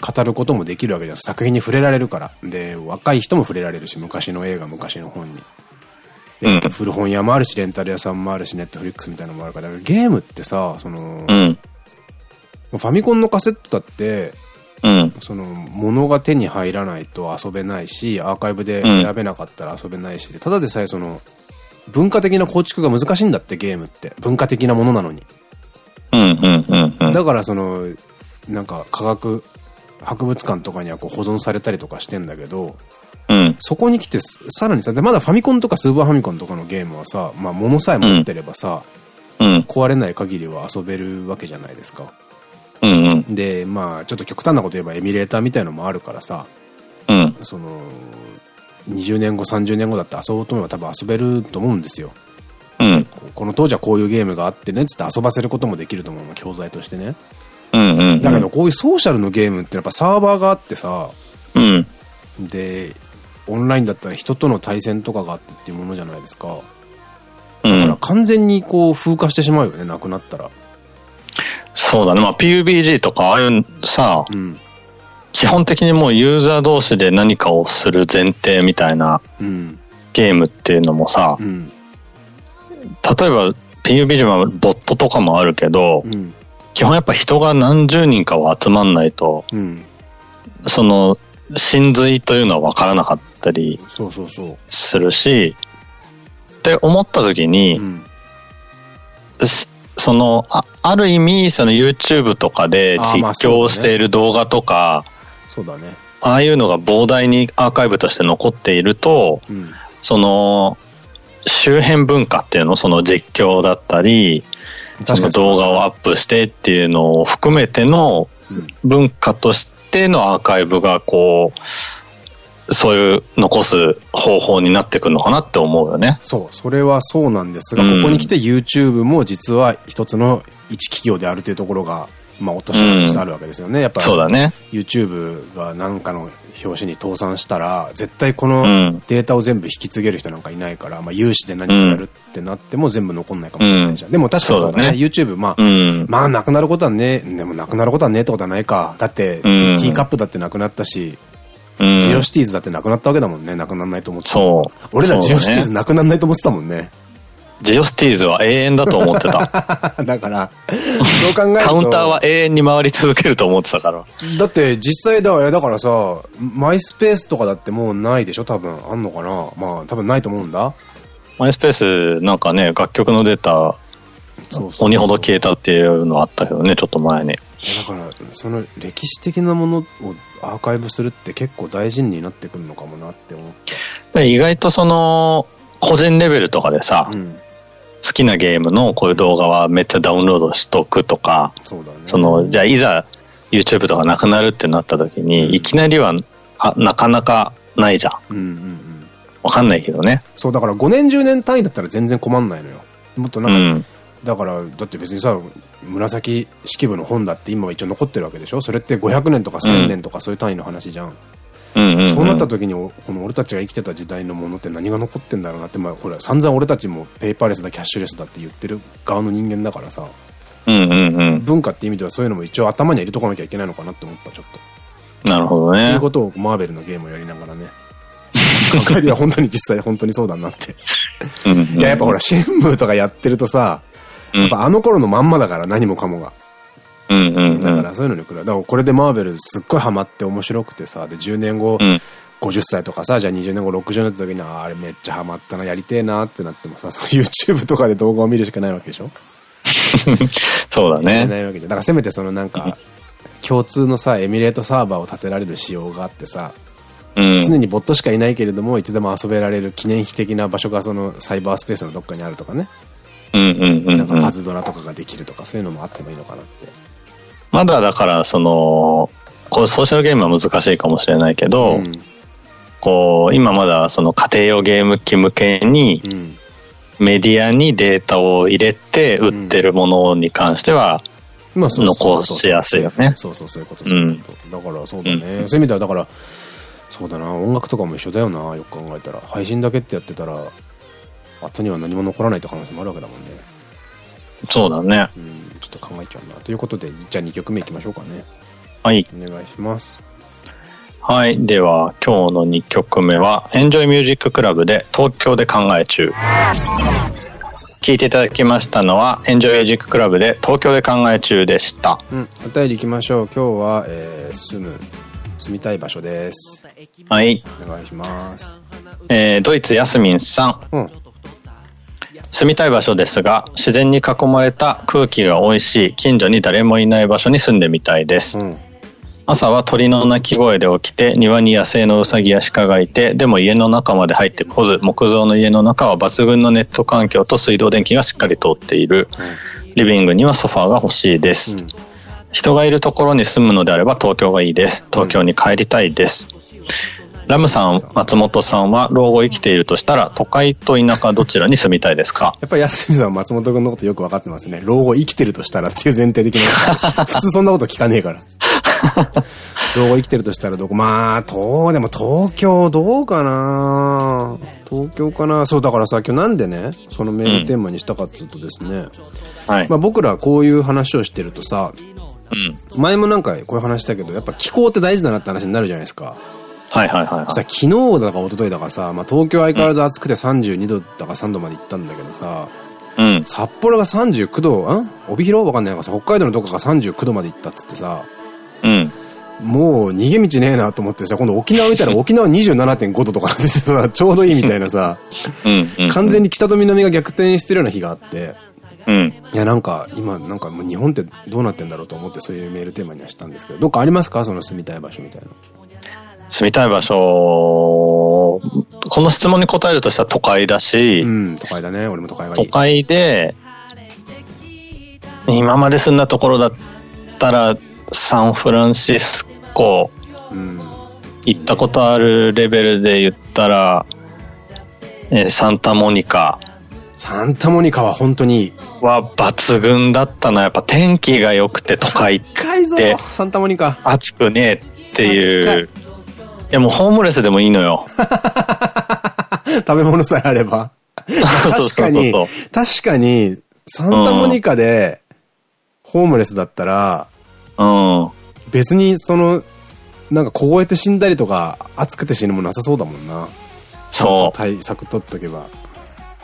A: 語ることもできるわけじゃん。作品に触れられるから。で、若い人も触れられるし、昔の映画、昔の本に。で、古本屋もあるし、レンタル屋さんもあるし、ネットフリックスみたいなのもあるから、からゲームってさ、その、ファミコンのカセットだって、うん、その、物が手に入らないと遊べないし、アーカイブで選べなかったら遊べないし、うん、ただでさえその、文化的な構築が難しいんだって、ゲームって。文化的なものなのに。だからその、なんか科学、博物館とかにはこう保存されたりとかしてんだけど、うん、そこに来てさらにさ、でまだファミコンとかスーパーファミコンとかのゲームはさ、まあ物さえ持ってればさ、うん、壊れない限りは遊べるわけじゃないですか。で、まあ、ちょっと極端なこと言えばエミュレーターみたいのもあるからさ、うん、その、20年後、30年後だって遊ぼうと思えば多分遊べると思うんですよ。うん、この当時はこういうゲームがあってね、つって遊ばせることもできると思うの、教材としてね。だけど、こういうソーシャルのゲームってやっぱサーバーがあってさ、うん、で、オンラインだったら人との対戦とかがあってっていうものじゃないですか。だから完全にこう風化してしまうよね、なくなったら。
B: そうだね。まあ PUBG とかああいうさ、うん、基本的にもうユーザー同士で何かをする前提みたいなゲームっていうのもさ、うん、例えば PUBG はボットとかもあるけど、うん、基本やっぱ人が何十人かは集まんないと、その真髄というのは分からなかったりするし、って思った時に、その、あある意味、その YouTube とかで実況している動画とか、
A: そうだね。
B: ああいうのが膨大にアーカイブとして残っていると、うん、その、周辺文化っていうの、その実況だったり、その動画をアップしてっていうのを含めての文化としてのアーカイブがこう、そういう残す方法になってくるのかなって思うよね。
A: そう、それはそうなんですが、うん、ここに来て YouTube も実は一つの一企業であるというところがまあ落とし穴としてあるわけですよね。やっぱり。
B: そうだね。
A: YouTube がなんかの表紙に倒産したら、絶対このデータを全部引き継げる人なんかいないから、まあ有志で何かやるってなっても全部残んないかもしれないじゃん。うん、でも確かにそうだね。YouTube、まあ、うん、まあなくなることはね、でもなくなることはねえってことはないか。だって、ティーカップだってなくなったし、ジオシティーズだってなくなったわけだもんね。なくならないと思ってた。そう。俺らジオシティーズなくならないと思ってたもんね。
B: ジオスティーズは永遠だと思ってた。
A: だから、そう考えると。
B: カウンターは永遠に回り続けると思ってたから。
A: だって実際だ、だからさ、マイスペースとかだってもうないでしょ？多分。あんのかな？まあ多分ないと思うんだ。
B: マイスペースなんかね、楽曲のデータ、鬼ほど消えたっていうのあったけどね、ちょっと前に。だ
A: から、その歴史的なものをアーカイブするって結構大事になってくるのかもなって思って。
B: 意外とその、個人レベルとかでさ、うん好きなゲームのこういう動画はめっちゃダウンロードしとくとか、そ、ね、の、じゃあいざ YouTube とかなくなるってなった時に、うん、いきなりはあなかなかないじゃん。うんうんうん。わかんないけどね。
A: そう、だから5年10年単位だったら全然困んないのよ。もっとなんか、うん、だから、だって別にさ、紫式部の本だって今は一応残ってるわけでしょ？それって500年とか1000年とかそういう単位の話じゃん。そうなった時にこの俺たちが生きてた時代のものって何が残ってんだろうなって、まあ、ほら散々俺たちもペーパーレスだキャッシュレスだって言ってる側の人間だからさ。文化って意味ではそういうのも一応頭に入れとかなきゃいけないのかなって思ったちょっ
B: と。なるほどね。って
A: いうことをマーベルのゲームをやりながらね。考えては本当に実際本当にそうだなって。いややっぱほらシェンムーとかやってるとさやっぱあの頃のまんまだから何もかもが。だからそういうのに比べだからこれでマーベルすっごいハマって面白くてさ、で10年後、うん、50歳とかさ、じゃあ20年後60になった時に、ああれめっちゃハマったな、やりてえなってなってもさ、YouTube とかで動画を見るしかないわけでしょ？
B: そうだね。
A: ないわけじゃ。だからせめてそのなんか、共通のさ、エミュレートサーバーを立てられる仕様があってさ、うん、常にボットしかいないけれども、いつでも遊べられる記念碑的な場所がそのサイバースペースのどっかにあるとかね。なんかパズドラとかができるとか、そういうのもあってもいいのかなって。
B: まだだから、その、こうソーシャルゲームは難しいかもしれないけど、うん、こう、今まだその家庭用ゲーム機向けに、メディアにデータを入れて売ってるものに関しては、残しやすいよね。
A: そうそう、そういうこと。うん、だからそうだね。そういう意味では、だから、そうだな、音楽とかも一緒だよな、よく考えたら。配信だけってやってたら、後には何も残らないって可能性もあるわけだもんね。
B: そうだね。
A: うん、ちょっと考えちゃうな。ということで、じゃあ2曲目いきましょうかね。
B: はい。
A: お願いします。
B: はい。では、今日の2曲目は、エンジョイミュージッククラブで東京で考え中。聞いていただきましたのは、エンジョイミュージッククラブで東京で考え中でした。
A: うん。お便り行きましょう。今日は、えー、住む、住みたい場所です。
B: はい。
A: お願いします。
B: えー、ドイツヤスミンさん。うん。住みたい場所ですが、自然に囲まれた空気が美味しい近所に誰もいない場所に住んでみたいです。うん、朝は鳥の鳴き声で起きて、庭に野生のウサギや鹿がいて、でも家の中まで入ってこず、木造の家の中は抜群のネット環境と水道電気がしっかり通っている。リビングにはソファーが欲しいです。うん、人がいるところに住むのであれば東京がいいです。東京に帰りたいです。ラムさん、松本さんは老後生きているとしたら、都会と田舎どちらに住みたいですか？
A: やっぱり安井さんは松本君のことよく分かってますね。老後生きてるとしたらっていう前提できますから。普通そんなこと聞かねえから。老後生きてるとしたらどこ？まあ、と、でも東京どうかな？東京かな？そう、だからさ、今日なんでね、そのメールテーマにしたかっていうとですね、うん、はい。まあ僕らこういう話をしてるとさ、うん、前もなんかこういう話したけど、やっぱ気候って大事だなって話になるじゃないですか。
B: はいはいはい、はい。
A: さ、昨日だか一昨日だかさ、まあ、東京相変わらず暑くて32度だか3度まで行ったんだけどさ、うん。札幌が39度、ん？帯広？わかんないかさ、北海道のどこかが39度まで行ったっつってさ、うん。もう逃げ道ねえなと思ってさ、今度沖縄見たら沖縄27.5度とかなんですさ、ちょうどいいみたいなさ、うん、完全に北と南が逆転してるような日があって、うん。いや、なんか、今、なんかもう日本ってどうなってんだろうと思ってそういうメールテーマにはしたんですけど、どっかありますか？その住みたい場所みたいな。
B: 住みたい場所、この質問に答えるとしたら都会だし、う
A: ん、都会だね。俺も都会が
B: いい。都会で、今まで住んだところだったら、サンフランシスコ、うん、行ったことあるレベルで言ったら、えー、サンタモニカ、
A: サンタモニカは本当に
B: は抜群だったな。やっぱ天気が良くて都会って。
A: 高いぞサンタモニカ。
B: 暑くねえっていう。いやもうホームレスでもいいのよ。
A: 食べ物さえあれば。確かに、確かに、サンタモニカで、ホームレスだったら、
B: うん。
A: 別にその、なんか凍えて死んだりとか、暑くて死ぬもなさそうだもんな。
B: そう。
A: 対策取っとけば。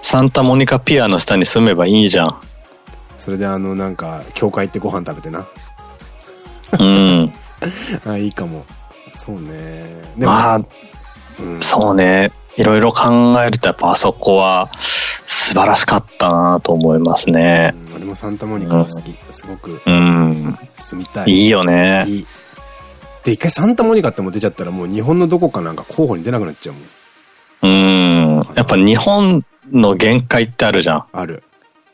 B: サンタモニカピアの下に住めばいいじゃん。
A: それであの、なんか、教会行ってご飯食べてな。
B: うん。
A: あ、いいかも。そうね。
B: でも、まあ、うん、そうね。いろいろ考えるとやっぱあそこは素晴らしかったなと思いますね。
A: うん、俺もサンタモニカが好き。うん、すごく。
B: うん。
A: 住みたい。
B: いいよね。いい。
A: で、一回サンタモニカっても出ちゃったらもう日本のどこかなんか候補に出なくなっちゃうもん。
B: うん。やっぱ日本の限界ってあるじゃん。
A: ある。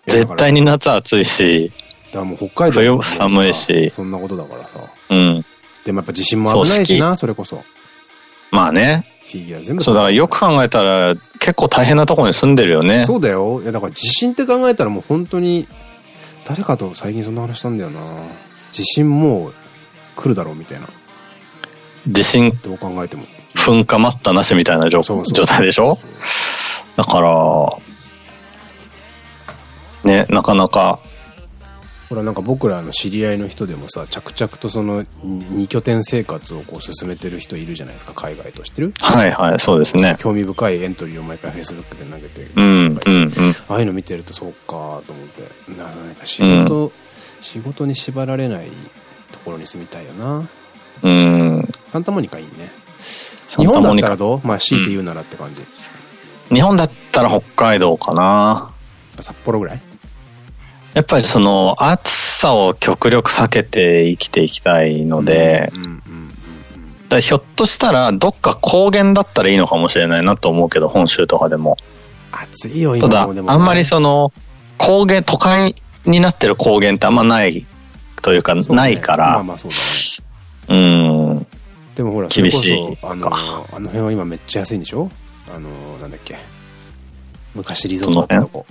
B: 絶対に夏暑いし。
A: だからもう北海道冬
B: 寒いし。
A: そんなことだからさ。
B: うん。
A: でもやっぱ地震も危ないしな、それこそ。
B: まあね。
A: フィギュア全部
B: そう、だからよく考えたら結構大変なところに住んでるよね。
A: そうだよ。いやだから地震って考えたらもう本当に、誰かと最近そんな話したんだよな。地震もう来るだろうみたいな。
B: 地震
A: どう考えても。
B: 噴火待ったなしみたいな状態でしょ？だから、ね、なかなか。
A: ほらなんか僕らの知り合いの人でもさ、着々とその二拠点生活をこう進めてる人いるじゃないですか、海外としてる？
B: はいはい、そうですね。
A: 興味深いエントリーを毎回フェイスブックで投げて。
B: うん。
A: ああいうの見てるとそうかと思って。なんか仕事、うん、仕事に縛られないところに住みたいよな。
B: うん。
A: サンタモニカいいね。日本だったらどう？まあ強いて言うならって感じ。
B: うん、日本だったら北海道かな。
A: 札幌ぐらい？
B: やっぱりその暑さを極力避けて生きていきたいので、ひょっとしたらどっか高原だったらいいのかもしれないなと思うけど、本州とかでも。
A: 暑いよ、今
B: ただ、ね、あんまりその、高原、都会になってる高原ってあんまないというか、ね、ないから。まあまあそうだね。うん。
A: でもほら、厳しいあの、あの辺は今めっちゃ安いんでしょ？あの、なんだっけ？昔リゾートだったとこ。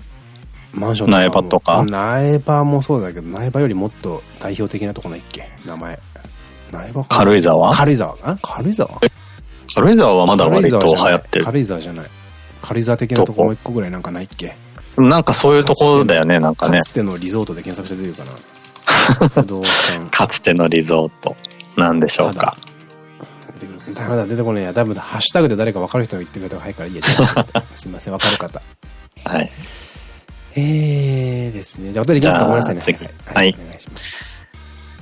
A: マンション
B: 苗場とか。
A: 苗場もそうだけど、苗場よりもっと代表的なとこないっけ名前。苗場
B: 軽井沢？
A: 軽井沢？あ軽井沢？
B: 軽井沢はまだ割と流行ってる。
A: 軽井沢じゃない。軽井沢的なとこもう一個ぐらいなんかないっけ？
B: なんかそういうところだよね、なんかね。
A: かつてのリゾートで検索して出るかな。不動産。
B: かつてのリゾート。なんでしょうか。
A: 出てくる。だ出てこないや。多分ハッシュタグで誰か分かる人が言ってくれた方が早いからいいや。すいません、分かる方。
B: はい。
A: えーですね。じゃあお便りいきますかごめんなさいね。
B: 次。はい。はい、お願いします。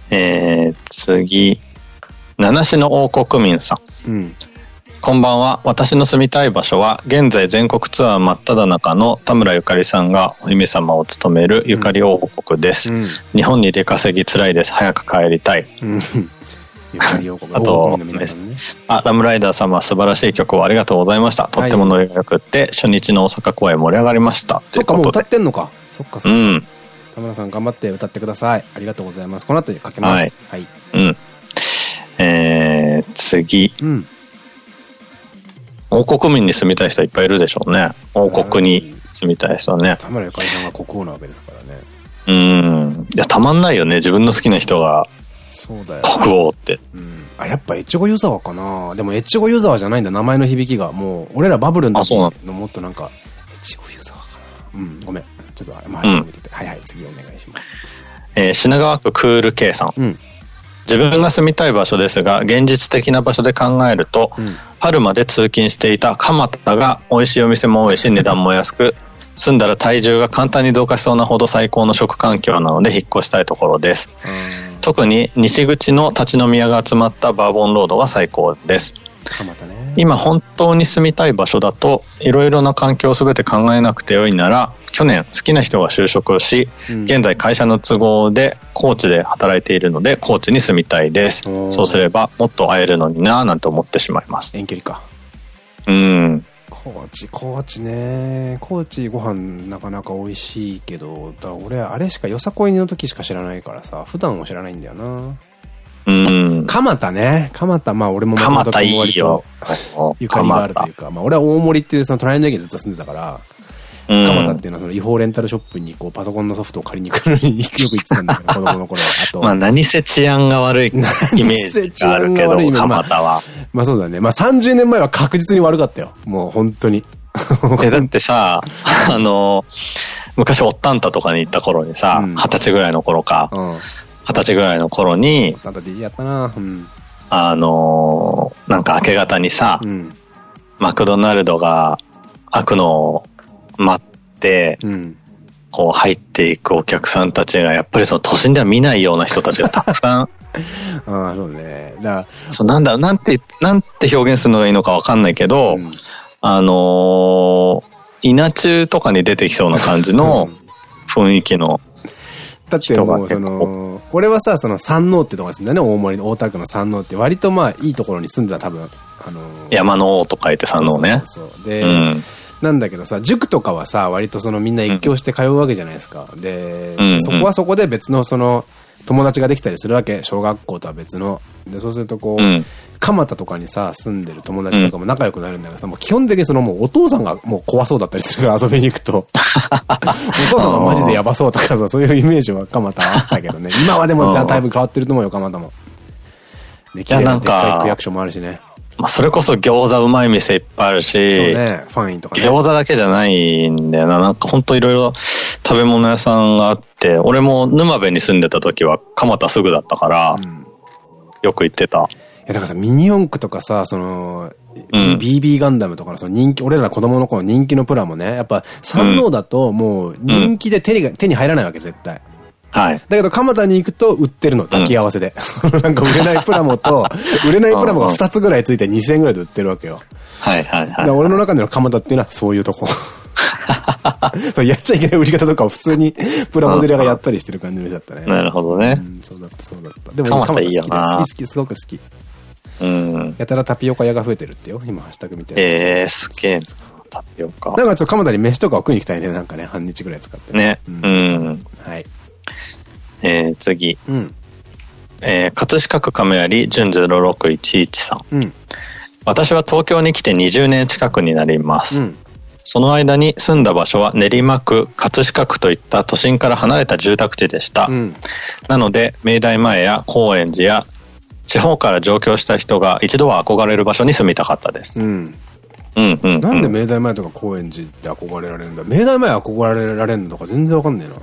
B: えー、次。七種の王国民さ
A: ん。うん。
B: こんばんは。私の住みたい場所は、現在全国ツアー真っ只中の田村ゆかりさんがお姫様を務めるゆかり王国です。うん、日本に出稼ぎ辛いです。早く帰りたい。
A: うん
B: あと、あ、ラムライダー様素晴らしい曲をありがとうございました。とってもノリが良くって、初日の大阪公演盛り上がりました。
A: そっか、もう歌ってんのか。そっか、そっか。
B: うん。
A: 田村さん頑張って歌ってください。ありがとうございます。この後にかけます。はい。
B: うん。えー、次。
A: うん。
B: 王国民に住みたい人いっぱいいるでしょうね。王国に住みたい人はね。
A: 田村ゆかりさんが国王なわけですからね。
B: うん。いや、たまんないよね。自分の好きな人が
A: そうだよ。
B: 国王って。
A: うん。あ、やっぱ越後湯沢かなでも越後湯沢じゃないんだ、名前の響きが。もう、俺らバブルの時の？もっとなんか、越後湯沢かなうん、ごめん。ちょっと、まあ、見てて、うん、はいはい、次お願いします。
B: えー、品川区クール K さん。
A: うん。
B: 自分が住みたい場所ですが、現実的な場所で考えると、うん、春まで通勤していた蒲田が美味しいお店も多いし、値段も安く、住んだら体重が簡単に増加しそうなほど最高の食環境なので引っ越したいところです。特に西口の立ち飲み屋が集まったバーボンロードが最高です。
A: ね、
B: 今本当に住みたい場所だといろいろな環境を全て考えなくてよいなら去年好きな人が就職をし、うん、現在会社の都合で高知で働いているので高知に住みたいです。そうすればもっと会えるのになぁなんて思ってしまいます。
A: 遠距離か。
B: うん
A: 高知、高知ね。高知ご飯なかなか美味しいけど、だ俺あれしかよさこいの時しか知らないからさ、普段は知らないんだよな。
B: うん。
A: 蒲田ね。蒲田、まあ俺も松本君も割とゆかりがあるというか、まあ俺は大森っていうその隣の駅ずっと住んでたから、蒲田っていうのはその違法レンタルショップにこうパソコンのソフトを借りに来るのによく行ってたんだけど、子供の頃は。あと。
B: まあ何せ治安が悪いイメージがあるけど、蒲田は。
A: まあそうだね。まあ30年前は確実に悪かったよ。もう本当に。
B: え、だってさ、あの、昔おったんたとかに行った頃にさ、二十、歳ぐらいの頃か。二十歳ぐらいの頃に、
A: おったんた DJ やったな。うん、
B: あのなんか明け方にさ、うん、マクドナルドが開くのを待って、うん、こう入っていくお客さんたちが、やっぱりその都心では見ないような人たちがたくさん。
A: ああ、そうね。だ
B: そうなんだろう、なんて、なんて表現するのがいいのかわかんないけど、うん、あのー、稲中とかに出てきそうな感じの雰囲気の
A: だってもうその、俺はさ、その山王ってとこに住んだね、大森の大田区の山王って割とまあいいところに住んでた多分、あの
B: ー、山の王と書いて山王ね。そうそう。
A: で、うん、なんだけどさ、塾とかはさ、割とそのみんな一挙して通うわけじゃないですか。で、うん、そこはそこで別のその、友達ができたりするわけ。小学校とは別の。で、そうするとこう、うん、蒲田とかにさ、住んでる友達とかも仲良くなるんだけどさ、もう基本的にそのもうお父さんがもう怖そうだったりするから 遊びに行くと。お父さんがマジでヤバそうとかさ、そういうイメージは蒲田あったけどね。今はでもさ、だいぶ変わってると思うよ、蒲田も。で、綺麗なでっかい区役所もあるしね。
B: まあ、それこそ餃子うまい店いっぱいあるし、そうね、ファインとかね。餃子だけじゃないんだよな。なんかほんといろいろ食べ物屋さんがあって、俺も沼辺に住んでた時は蒲田すぐだったから、うん、よく行ってた。い
A: や、だからさ、ミニ四駆とかさ、その、うん、BB ガンダムとかのその人気、俺ら子供の頃人気のプラもね、やっぱ山王だともう人気で手に,、手に入らないわけ、絶対。
B: はい。
A: だけど、蒲田に行くと売ってるの、抱き合わせで。うん、なんか売れないプラモと、売れないプラモが2つぐらいついて2000円ぐらいで売ってるわけよ。
B: はいはいはい。
A: 俺の中での蒲田っていうのはそういうとこ。やっちゃいけない売り方とかを普通にプラモデルがやったりしてる感じだったね。
B: なるほどね。
A: うん、そうだった、そうだった。でも、蒲田いいよな。好き好き、すごく好き。うん。やたらタピオカ屋が増えてるってよ、今、ハッシュタグ見て。
B: ええー、すげえ。タピオカ。
A: なんかちょっと蒲田に飯とかを食いに行きたいね、なんかね、半日ぐらい使って。
B: ね。うん。
A: はい。
B: えー、次。うん。えー、葛飾区亀有純0611さん。うん。私は東京に来て20年近くになります。うん、その間に住んだ場所は練馬区、葛飾区といった都心から離れた住宅地でした。うん、なので、明大前や高円寺や地方から上京した人が一度は憧れる場所に住みたかったです。うん。うんうん、
A: なんで明大前とか高円寺って憧れられるんだ？明大前憧れられるのとか全然わかんねえな。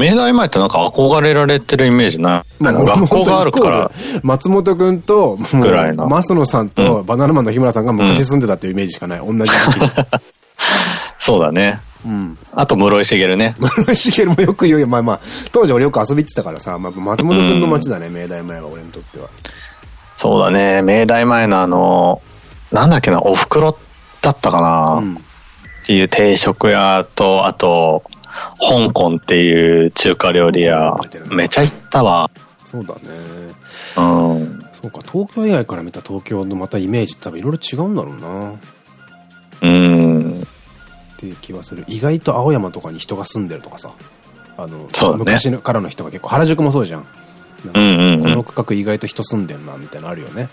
B: 明大前ってなんか憧れられてるイメージない？まあ、学校があるから。
A: 松本くんと、ぐらいの。増野さんとバナナマンの日村さんが昔住んでたっていうイメージしかない。同じ時期に。
B: そうだね。うん。あと、室井茂ね。
A: 室井茂もよく言うよ。まあまあ、当時俺よく遊び行ってたからさ、まあ、松本くんの街だね、明大前は俺にとっては。
B: そうだね。明大前のあの、なんだっけな、お袋だったかな、うん、っていう定食屋と、あと、香港っていう中華料理屋、めちゃ行ったわ。
A: そうだね。うん。そうか、東京以外から見た東京のまたイメージって多分いろいろ違うんだろうな。
B: うん。
A: っていう気はする。意外と青山とかに人が住んでるとかさ。あの、
B: ね、
A: 昔からの人が結構、原宿もそうじゃん。この区画意外と人住んでんな、みたいなのあるよね。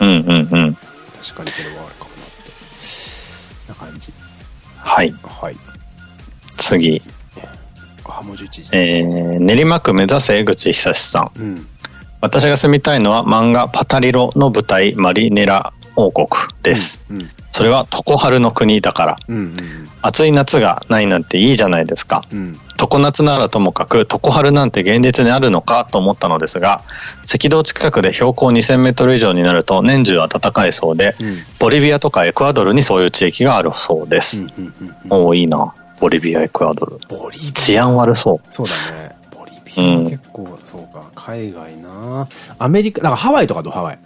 B: うんうんうん。確かに
A: それはあるかもなって。な感じ。
B: はい。
A: はい。
B: 次。
A: あ、もう11時。
B: えー、練馬区目指せ江口久志さん。うん、私が住みたいのは漫画パタリロの舞台マリネラ王国です。うんうん、それは常春の国だから。暑い夏がないなんていいじゃないですか。うん、常夏ならともかく常春なんて現実にあるのかと思ったのですが赤道近くで標高2000メートル以上になると年中暖かいそうで、うん、ボリビアとかエクアドルにそういう地域があるそうです。おおいいな。ボリビア、エクアドル。ボリビア。治安悪そう。
A: そうだね。ボリビア結構、うん、そうか。海外なアメリカ、だからハワイとかとハワイ？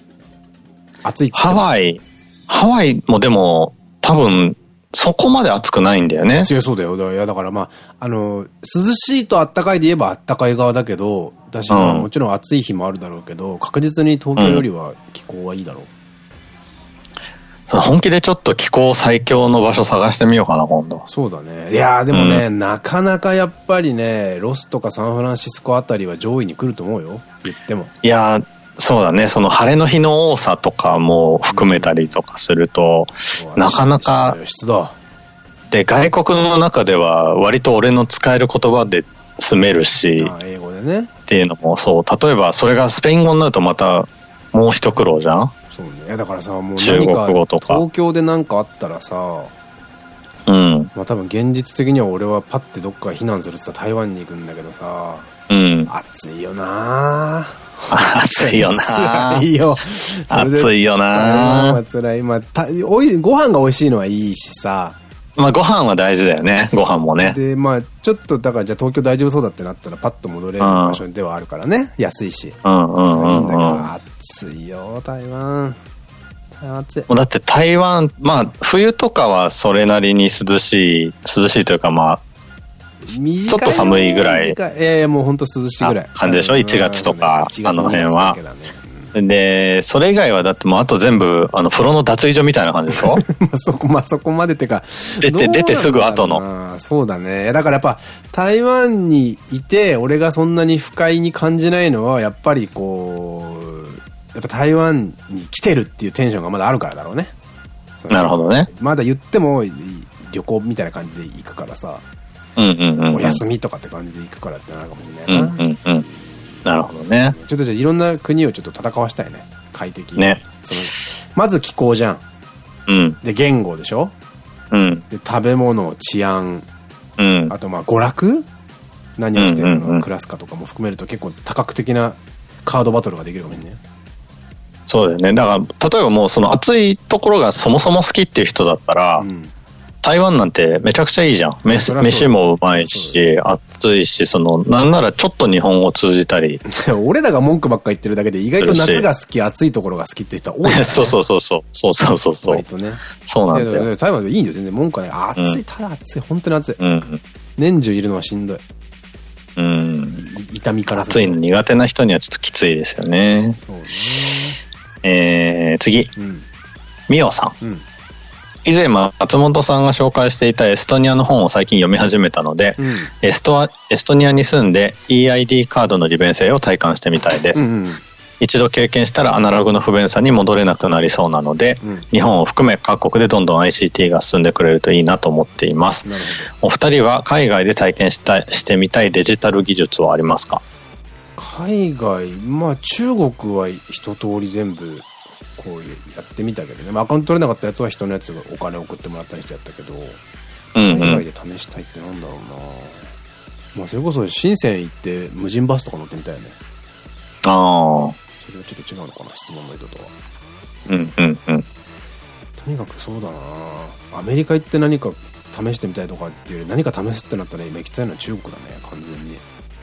A: 暑い
B: ハワイ、ハワイもでも、多分、そこまで暑くないんだよね。
A: 強そうだよ。だからだからまあ、あの、涼しいと暖かいで言えば暖かい側だけど、私はもちろん暑い日もあるだろうけど、確実に東京よりは気候はいいだろう。うん
B: 本気でちょっと気候最強の場所探してみようかな、今度。
A: そうだね。いやでもね、うん、なかなかやっぱりね、ロスとかサンフランシスコあたりは上位に来ると思うよ。言っても。
B: いやそうだね。その晴れの日の多さとかも含めたりとかすると、うん、なかなか。
A: 湿度。
B: で、外国の中では割と俺の使える言葉で済めるし、
A: 英語でね。
B: っていうのもそう、例えばそれがスペイン語になるとまたもう一苦労じゃん？
A: そうね。だからさ、もう
B: 中国語とか。
A: 東京で何かあったらさ、
B: うん。
A: まあ多分現実的には俺はパッてどっか避難するって言ったら台湾に行くんだけどさ、
B: うん。
A: 暑いよな
B: 暑いよな
A: いいよ。
B: 暑いよな
A: 辛い。まあ、たおいご飯が美味しいのはいいしさ。
B: まあご飯は大事だよね。ご飯もね。
A: で、まあちょっとだからじゃあ東京大丈夫そうだってなったらパッと戻れる場所ではあるからね。安いし。
B: うんうんうん、うん。だけど
A: 暑いよ、台湾。
B: 暑い。だって台湾、まあ冬とかはそれなりに涼しい、涼しいというかまあ、ちょっと寒いぐらい。
A: ええ、もう本当涼しいぐらい。
B: 感じでしょ ?1 月とか、あの辺は。で、それ以外はだってもうあと全部、あの、風呂の脱衣所みたいな感じでしょ？
A: まあそこ、まあそこまでってか。
B: 出て、出てすぐ後の。
A: そうだね。だからやっぱ、台湾にいて、俺がそんなに不快に感じないのは、やっぱりこう、やっぱ台湾に来てるっていうテンションがまだあるからだろうね。
B: なるほどね。
A: まだ言っても、旅行みたいな感じで行くからさ。お休みとかって感じで行くからってなるかもしれないな。うんうんうん。
B: なるほどね。
A: ちょっとじゃあいろんな国をちょっと戦わしたいね。快適
B: ね。
A: その、まず気候じゃん。
B: うん。
A: で、言語でしょ？
B: うん。
A: で、食べ物、治安。
B: うん。
A: あとまあ娯楽？何をして、その、クラスかとかも含めると結構多角的なカードバトルができるかもしれない。
B: そうだよね。だから、例えばもうその暑いところがそもそも好きっていう人だったら、うん台湾なんてめちゃくちゃいいじゃん。飯飯もうまいし、暑いし、その、なんならちょっと日本語通じたり。
A: 俺らが文句ばっか言ってるだけで、意外と夏が好き、暑いところが好きって人は多い、
B: ね。そうそうそうそう。そうそうそうそう。
A: 割とね。
B: そうなんだよ。
A: 台湾でいいんだよ、全然文句はない。暑い、ただ暑い、本当に暑い。うん、年中いるのはしんどい。
B: うん。
A: 痛みから
B: 暑いの苦手な人にはちょっときついですよね。
A: そうね。
B: えー、次。みおさん。うん以前松本さんが紹介していたエストニアの本を最近読み始めたので、うん、エストエストニアに住んで EID カードの利便性を体感してみたいです、うんうん、一度経験したらアナログの不便さに戻れなくなりそうなので、うん、日本を含め各国でどんどん ICT が進んでくれるといいなと思っています。お二人は海外で体験したしてみたいデジタル技術はありますか？
A: 海外まあ中国は一通り全部こういうやってみたけどね、まあ、アカウント取れなかったやつは人のやつお金送ってもらったりしてやったけど、海外で試したいってなんだろうな。まあそれこそ深セン行って無人バスとか乗ってみたいよね。
B: ああ
A: それはちょっと違うのかな質問の意図とは。
B: うんうんうん。
A: とにかくそうだな。アメリカ行って何か試してみたいとかっていうより何か試すってなったら今行きたいのは中国だね完全に。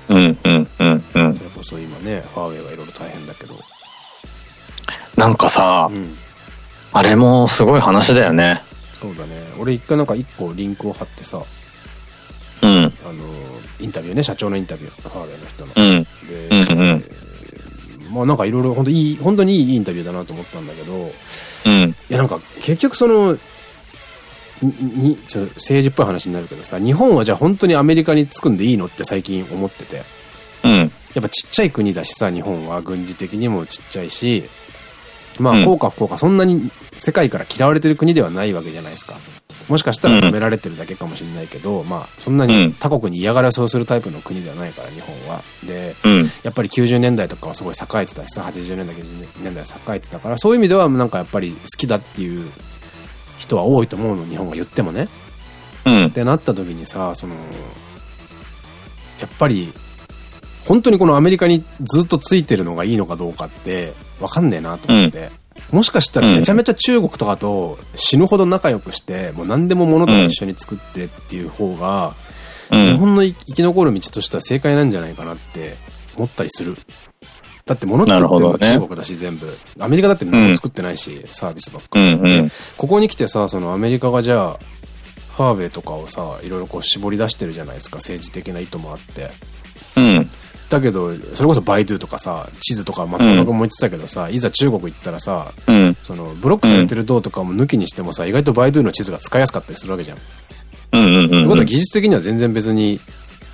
B: うんうんうんうん。
A: それこそ今ねファーウェイがいろいろ大変だけど
B: なんかさ、うん、あれもすごい話だよね。
A: そうだね。俺一回なんか一個リンクを貼ってさ、
B: うん。あの、
A: インタビューね、社長のインタビュー、ハーレーの人の。
B: うん。
A: で、うんうん、まあなんかいろいろ本当いい、本当にいいインタビューだなと思ったんだけど、
B: うん。い
A: やなんか結局その、に、ちょ政治っぽい話になるけどさ、日本はじゃあ本当にアメリカに着くんでいいのって最近思ってて。
B: うん。
A: やっぱちっちゃい国だしさ、日本は軍事的にもちっちゃいし、まあ、効果不効果、そんなに世界から嫌われてる国ではないわけじゃないですか。もしかしたら止められてるだけかもしれないけど、うん、まあ、そんなに他国に嫌がらせをするタイプの国ではないから、日本は。で、
B: うん、
A: やっぱり90年代とかはすごい栄えてたしさ、80年代、90年代栄えてたから、そういう意味ではなんかやっぱり好きだっていう人は多いと思うの、日本が言ってもね。
B: うん。
A: ってなった時にさ、その、やっぱり、本当にこのアメリカにずっとついてるのがいいのかどうかって、わかんねえなと思って。うん、もしかしたらめちゃめちゃ中国とかと死ぬほど仲良くして、もう何でも物とか一緒に作ってっていう方が、日本の生き残る道としては正解なんじゃないかなって思ったりする。だって物作ってるのは中国だし、全部。アメリカだって何も作ってないし、サービスばっかり。で、ここに来てさ、そのアメリカがじゃあ、ファーウェイとかをさ、いろいろこう絞り出してるじゃないですか、政治的な意図もあって。
B: うん。
A: だけど、それこそバイドゥとかさ、地図とか松本君も言ってたけどさ、うん、いざ中国行ったらさ、
B: うん、
A: その、ブロックされてる銅とかも抜きにしてもさ、意外とバイドゥの地図が使いやすかったりするわけじゃん。
B: うんうんうん、うん。って
A: ことは技術的には全然別に、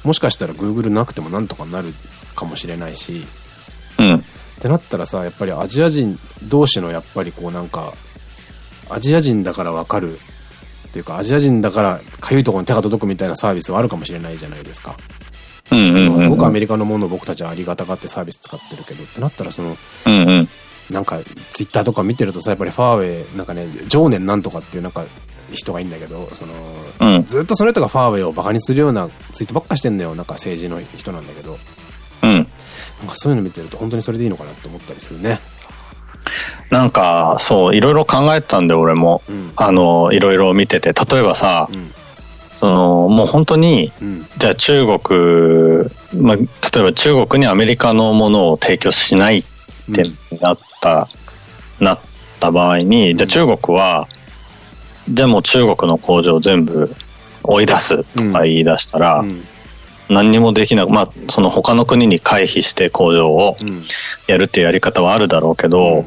A: もしかしたら Google なくてもなんとかなるかもしれないし、
B: うん。
A: ってなったらさ、やっぱりアジア人同士のやっぱりこうなんか、アジア人だからわかるっていうか、アジア人だからかゆいところに手が届くみたいなサービスはあるかもしれないじゃないですか。すごくアメリカのものを僕たちはありがたがってサービス使ってるけど、ってなったらその、うんうん、なんかツイッターとか見てるとさ、やっぱりファーウェイ、なんかね、常年なんとかっていうなんか人がいいんだけど、その、うん、ずっとその人がファーウェイをバカにするようなツイートばっかしてんだよ、なんか政治の人なんだけど。うん。なんかそういうの見てると本当にそれでいいのかなって思ったりするね。
B: なんか、そう、いろいろ考えたんで、俺も。うん、あの、いろいろ見てて。例えばさ、うん、その、もう本当に、うん、じゃあ中国、まあ、例えば中国にアメリカのものを提供しないってなった、なった場合に、じゃあ中国は、じゃあもう中国の工場を全部追い出すとか言い出したら、何にもできなく、まあ、その他の国に回避して工場をやるっていうやり方はあるだろうけど、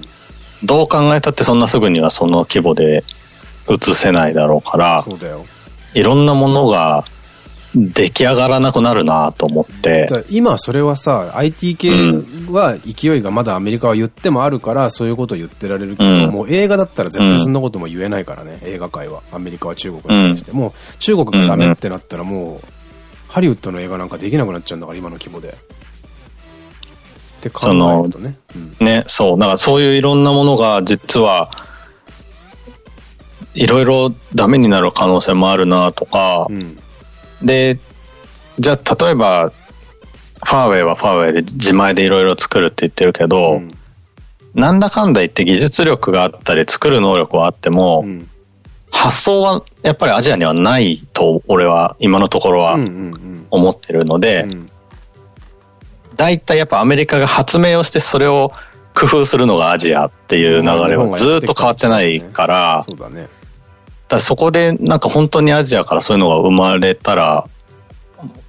B: どう考えたってそんなすぐにはその規模で移せないだろうから、いろんなものが出来上がらなくなるなと思って。
A: 今それはさ、IT 系は勢いがまだアメリカは言ってもあるから、そういうことを言ってられるけど、うん、もう映画だったら絶対そんなことも言えないからね、映画界は。アメリカは中国に対して。うん、もう中国がダメってなったらもう、ハリウッドの映画なんかできなくなっちゃうんだから、今の規模で。って考えるとね。
B: うん、ね、そう。だからそういういろんなものが実は、いろいろダメになる可能性もあるなとか、うん、で、じゃあ例えば、ファーウェイはファーウェイで自前でいろいろ作るって言ってるけど、うん、なんだかんだ言って技術力があったり作る能力はあっても、うん、発想はやっぱりアジアにはないと俺は今のところは思ってるので、大体やっぱアメリカが発明をしてそれを工夫するのがアジアっていう流れはずっと変わってないから、そうだね。だそこでなんか本当にアジアからそういうのが生まれたら、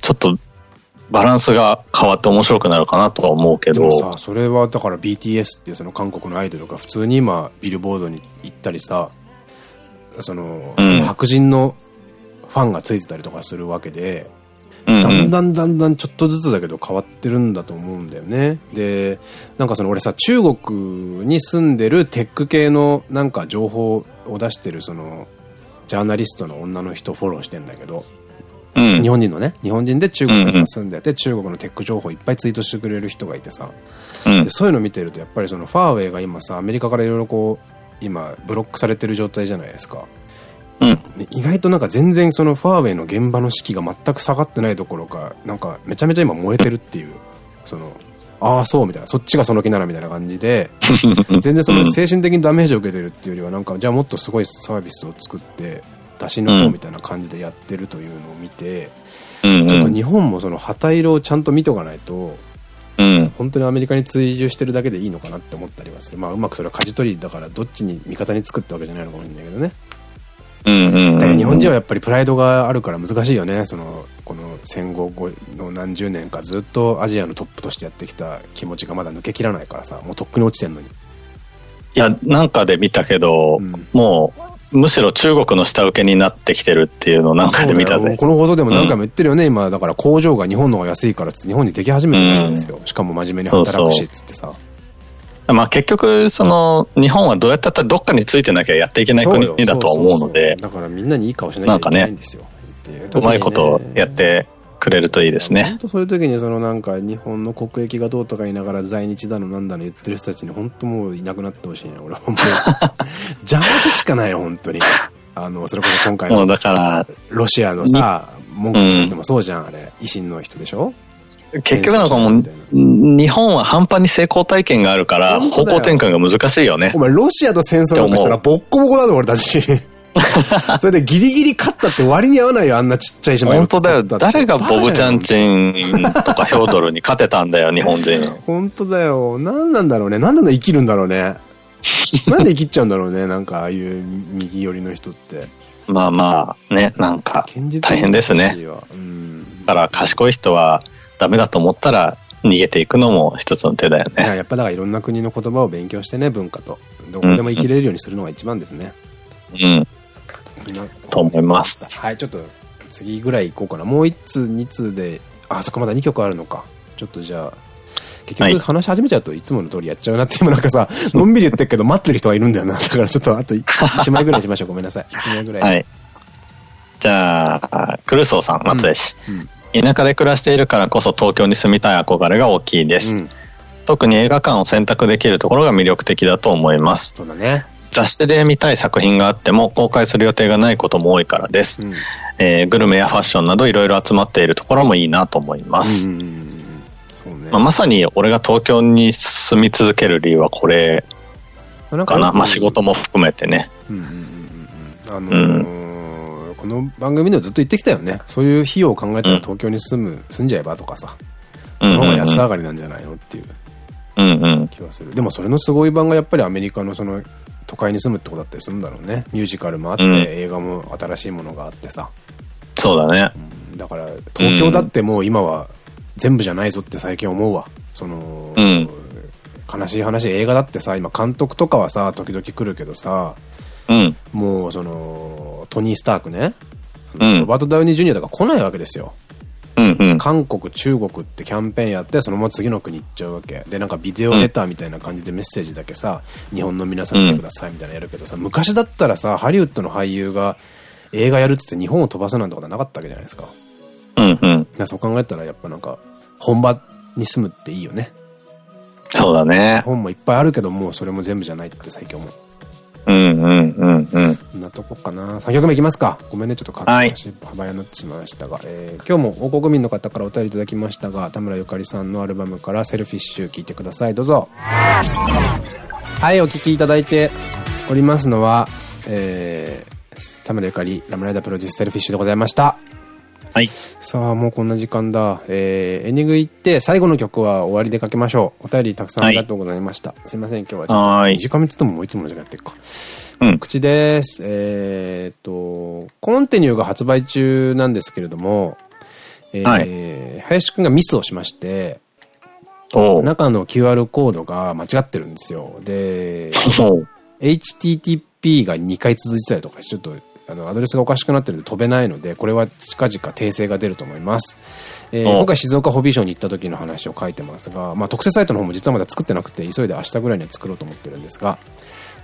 B: ちょっとバランスが変わって面白くなるかなとは思うけど。
A: さ、それはだから BTS っていうその韓国のアイドルが普通に今ビルボードに行ったりさ、その、うん、白人のファンがついてたりとかするわけで、だんだんだんだんちょっとずつだけど変わってるんだと思うんだよね。で、なんかその俺さ、中国に住んでるテック系のなんか情報を出してるその、ジャーナリストの女の人フォローしてんだけど、うん、日本人のね、日本人で中国に住んでて、中国のテック情報いっぱいツイートしてくれる人がいてさ、うん、でそういうの見てるとやっぱりそのファーウェイが今さ、アメリカからいろいろこう、今ブロックされてる状態じゃないですか。うん、意外となんか全然そのファーウェイの現場の士気が全く下がってないどころか、なんかめちゃめちゃ今燃えてるっていう、その、ああ、そうみたいな、そっちがその気ならみたいな感じで、全然その精神的にダメージを受けてるっていうよりは、なんか、じゃあもっとすごいサービスを作って、出し抜こうみたいな感じでやってるというのを見て、ちょっと日本もその旗色をちゃんと見とかないと、うん、本当にアメリカに追従してるだけでいいのかなって思ったりはする。まあうまくそれは舵取りだからどっちに味方につくってわけじゃないのかもしれないけどね。だから日本人はやっぱりプライドがあるから難しいよね。その、この戦後の何十年かずっとアジアのトップとしてやってきた気持ちがまだ抜けきらないからさ、もうとっくに落ちてんのに。い
B: や、なんかで見たけど、うん、もう、むしろ中国の下請けになってきてるっていうのを何回で見た
A: で。この放送でも何回も言ってるよね、うん、今。だから工場が日本の方が安いからって日本にでき始めてるんですよ。うん、しかも真面目に働くしっつってさ。
B: まあ結局、その、日本はどうやってやったらどっかについてなきゃやっていけない国だとは思うので。
A: だからみんなにいい顔しなきゃいけないんですよ。
B: ね、うまいことやってくれるといいですね。
A: 本当そういう時にそのなんか日本の国益がどうとか言いながら在日だのなんだの言ってる人たちに本当もういなくなってほしいな。俺はもう 邪魔でしかないよ、本当に。あの、それこそ今回の。だから、ロシアのさ、文句する人もそうじゃん、あれ。維新の人でしょ？
B: 結局なんかもう、日本は半端に成功体験があるから、方向転換が難しいよね。
A: お前、ロシアと戦争なんかしたらボッコボコだぞ、俺たち。それでギリギリ勝ったって割に合わないよ、あんなちっちゃい島
B: 本当だよ。誰がボブチャンチンとかヒョードルに勝てたんだよ、日本人。
A: 本当だよ。何なんだろうね。何なんだ生きるんだろうね。なんで生きっちゃうんだろうね、なんかああいう右寄りの人って。
B: まあまあ、ね、なんか、大変ですね。うん、だから賢い人はダメだと思ったら逃げていくのも一つの手だよね。
A: やっぱだからいろんな国の言葉を勉強してね、文化と。どこでも生きれるようにするのが一番ですね。
B: うん。と思います。
A: はい、ちょっと次ぐらい行こうかな。もう1通、2通で、あ、そこまだ2曲あるのか。ちょっとじゃあ、結局話し始めちゃうといつもの通りやっちゃうなって今なんかさ、のんびり言ってるけど待ってる人がいるんだよな。だからちょっとあと1 枚ぐらいしましょう。ごめんなさい。1枚ぐらい。はい。
B: じゃあ、クルソーさん、松江市、うん、田舎で暮らしているからこそ東京に住みたい憧れが大きいです。うん、特に映画館を選択できるところが魅力的だと思います。
A: そうだね。
B: 雑誌で見たい作品があっても公開する予定がないことも多いからです。うん、えー、グルメやファッションなどいろいろ集まっているところもいいなと思います。ね、まあ、まさに俺が東京に住み続ける理由はこれかな。まあ仕事も含めてね。
A: あのー、この番組ではずっと言ってきたよね。そういう費用を考えたら東京に住む、住んじゃえばとかさ。その方が安上がりなんじゃないのっていう気はする。でもそれのすごい版がやっぱりアメリカのその都会に住むってことだったりするんだろうね。ミュージカルもあって、うん、映画も新しいものがあってさ。
B: そうだね。
A: うん、だから、東京だってもう今は全部じゃないぞって最近思うわ。その、うん、悲しい話、映画だってさ、今監督とかはさ、時々来るけどさ、うん、もうその、トニー・スタークね。ロバート・ダウニー・ジュニアとか来ないわけですよ。韓国、中国ってキャンペーンやって、そのまま次の国行っちゃうわけ。で、なんかビデオレターみたいな感じでメッセージだけさ、日本の皆さん見てくださいみたいなやるけどさ、昔だったらさ、ハリウッドの俳優が映画やるって言って日本を飛ばすなんてことはなかったわけじゃないですか。うんうん。そう考えたらやっぱなんか、本場に住むっていいよね。
B: そうだね。
A: 本もいっぱいあるけど、もうそれも全部じゃないって最近思う。
B: うんうんうんうん。
A: そんなとこかな。3曲目いきますか。ごめんね、ちょっと駆け足、幅やになってしまいましたが、えー、今日も王国民の方からお便りいただきましたが、田村ゆかりさんのアルバムから Selfish 聴いてください。どうぞ。はい、お聴きいただいておりますのは、えー、田村ゆかり、ラムライダープロデュース Selfish でございました。
B: はい。
A: さあ、もうこんな時間だ。えー、エンディング行って、最後の曲は終わりでかけましょう。お便りたくさんありがとうございました。はい、すいません、今日はちょっと短めって言ってももういつも間やってるか。うん、口です。えっと、コンティニューが発売中なんですけれども、えー、はい、林くんがミスをしまして、中の QR コードが間違ってるんですよ。で、HTTP が2回続いてたりとかちょっとあの、アドレスがおかしくなってるんで飛べないので、これは近々訂正が出ると思います。えー、今回静岡ホビーショーに行った時の話を書いてますが、まあ特設サイトの方も実はまだ作ってなくて、急いで明日ぐらいには作ろうと思ってるんですが、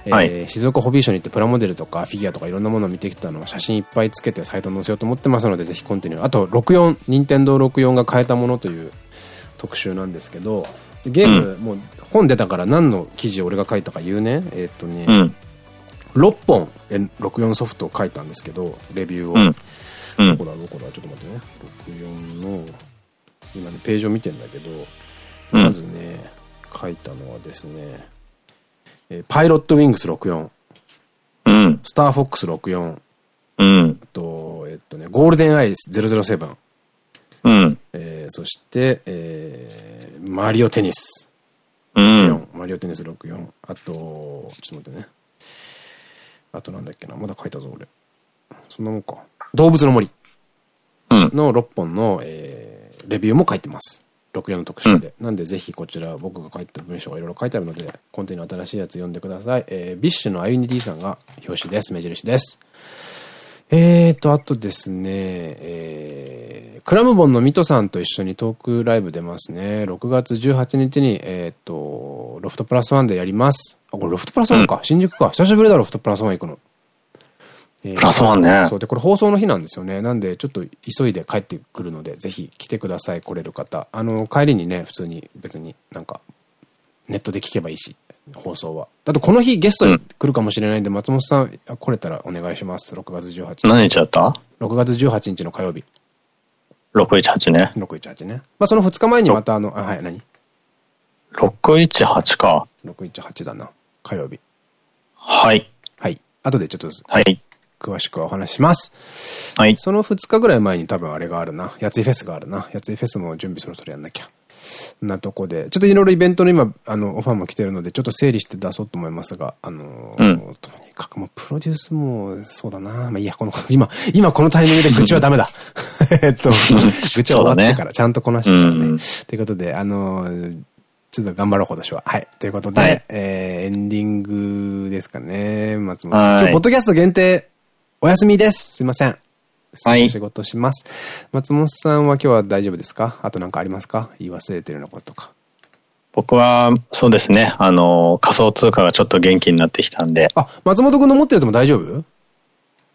A: えー、はい、静岡ホビーショーに行ってプラモデルとかフィギュアとかいろんなものを見てきたのを写真いっぱいつけてサイトに載せようと思ってますので、ぜひコンティニュー。あと、64、任天堂64が変えたものという特集なんですけど、ゲーム、うん、もう本出たから何の記事を俺が書いたか言うね。えー、っとね、うん6本64ソフトを書いたんですけど、レビューを。うん、どこだどこだちょっと待ってね。64の、今ね、ページを見てんだけど、まずね、書いたのはですね、えー、パイロットウィングス64。うん。スターフォックス64。うん。あと、えっとね、ゴールデンアイス007。うん。えー、そして、えー、マリオテニス。うん。マリオテニス64。あと、ちょっと待ってね。あとなんだっけな、まだ書いたぞ、俺。そんなもんか。動物の森の6本の、えー、レビューも書いてます。64の特集で。うん、なんでぜひこちら僕が書いた文章がいろいろ書いてあるので、コンティニュー新しいやつ読んでください。えー、 BiSHのアユニ・Dさんが表紙です。目印です。えーと、あとですね、えー、クラムボンのミトさんと一緒にトークライブ出ますね。6月18日に、えーと、ロフトプラスワンでやります。あ、これロフトプラスワンか。うん、新宿か。久しぶりだ、ロフトプラスワン行くの。
B: えー、プラスワンね。
A: そうで、これ放送の日なんですよね。なんで、ちょっと急いで帰ってくるので、ぜひ来てください、来れる方。あの、帰りにね、普通に別になんか、ネットで聞けばいいし。放送は。だってこの日ゲストに来るかもしれないんで、松本さん来れたらお願いします。6月18日。
B: 何日だった
A: ?6 月18日の火曜日。
B: 618ね。
A: 618ね。まあその2日前にまたあの、あ、はい、何
B: ?618 か。
A: 618だな。火曜日。
B: はい。
A: はい。後でちょっと、
B: はい。
A: 詳しくお話します。はい。その2日ぐらい前に多分あれがあるな。やついフェスがあるな。やついフェスも準備そろそろやんなきゃ。なとこで、ちょっといろいろイベントの今、あの、オファーも来てるので、ちょっと整理して出そうと思いますが、あの、うん、とにかくもうプロデュースも、そうだな。まあいいや、この、今、今このタイミングで愚痴はダメだ。えっと、愚痴は終わってから、ちゃんとこなしてからね。ということで、あの、ちょっと頑張ろう、今年は。はい。ということで、はい、えー、エンディングですかね。松本さん。今日、ポッドキャスト限定、お休みです。すいません。はい。仕事します。松本さんは今日は大丈夫ですか？あと何かありますか？言い忘れてるのことか。
B: 僕は、そうですね。あの、仮想通貨がちょっと元気になってきたんで。
A: あ、松本くんの持ってるやつも大丈夫？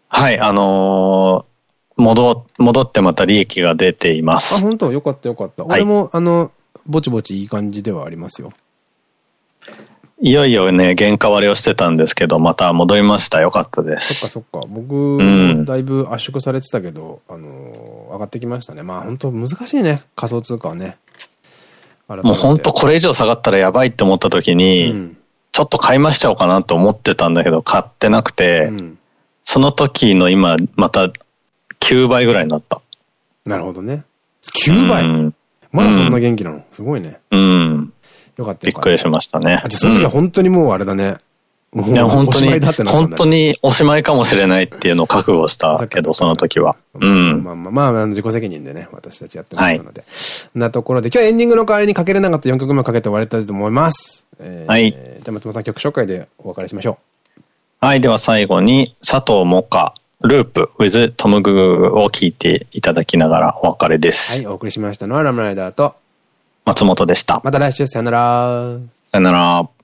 B: はい、あの戻、戻ってまた利益が出ています。
A: あ、本当？よかったよかった。はい、俺も、あの、ぼちぼちいい感じではありますよ。
B: いよいよね、原価割れをしてたんですけど、また戻りました。よかったです。
A: そっかそっか。僕、だいぶ圧縮されてたけど、あの上がってきましたね。まあ本当難しいね。仮想通貨はね。
B: もう本当これ以上下がったらやばいって思った時に、うん、ちょっと買いましちゃおうかなと思ってたんだけど、買ってなくて、うん、その時の今、また9倍ぐらいになった。
A: なるほどね。9倍、うん、まだそんな元気なの、すごいね。
B: うん。
A: よかった
B: びっくりしましたね。
A: あ、じゃその時は本当にもうあれだね。
B: いや、本当に、本当におしまいかもしれないっていうのを覚悟したけど、その時は。うん。
A: まあまあまあ、自己責任でね、私たちやってますので。なところで、今日エンディングの代わりにかけれなかった4曲目をかけて終わりたいと思います。
B: はい。じ
A: ゃあ松本さん曲紹介でお別れしましょ
B: う。はい、では最後に、佐藤萌歌、ループ with トムググを聴いていただきながらお別れです。
A: はい、お送りしましたのはラムライダーと、
B: 松本でした。
A: また来週さよなら。
B: さよなら。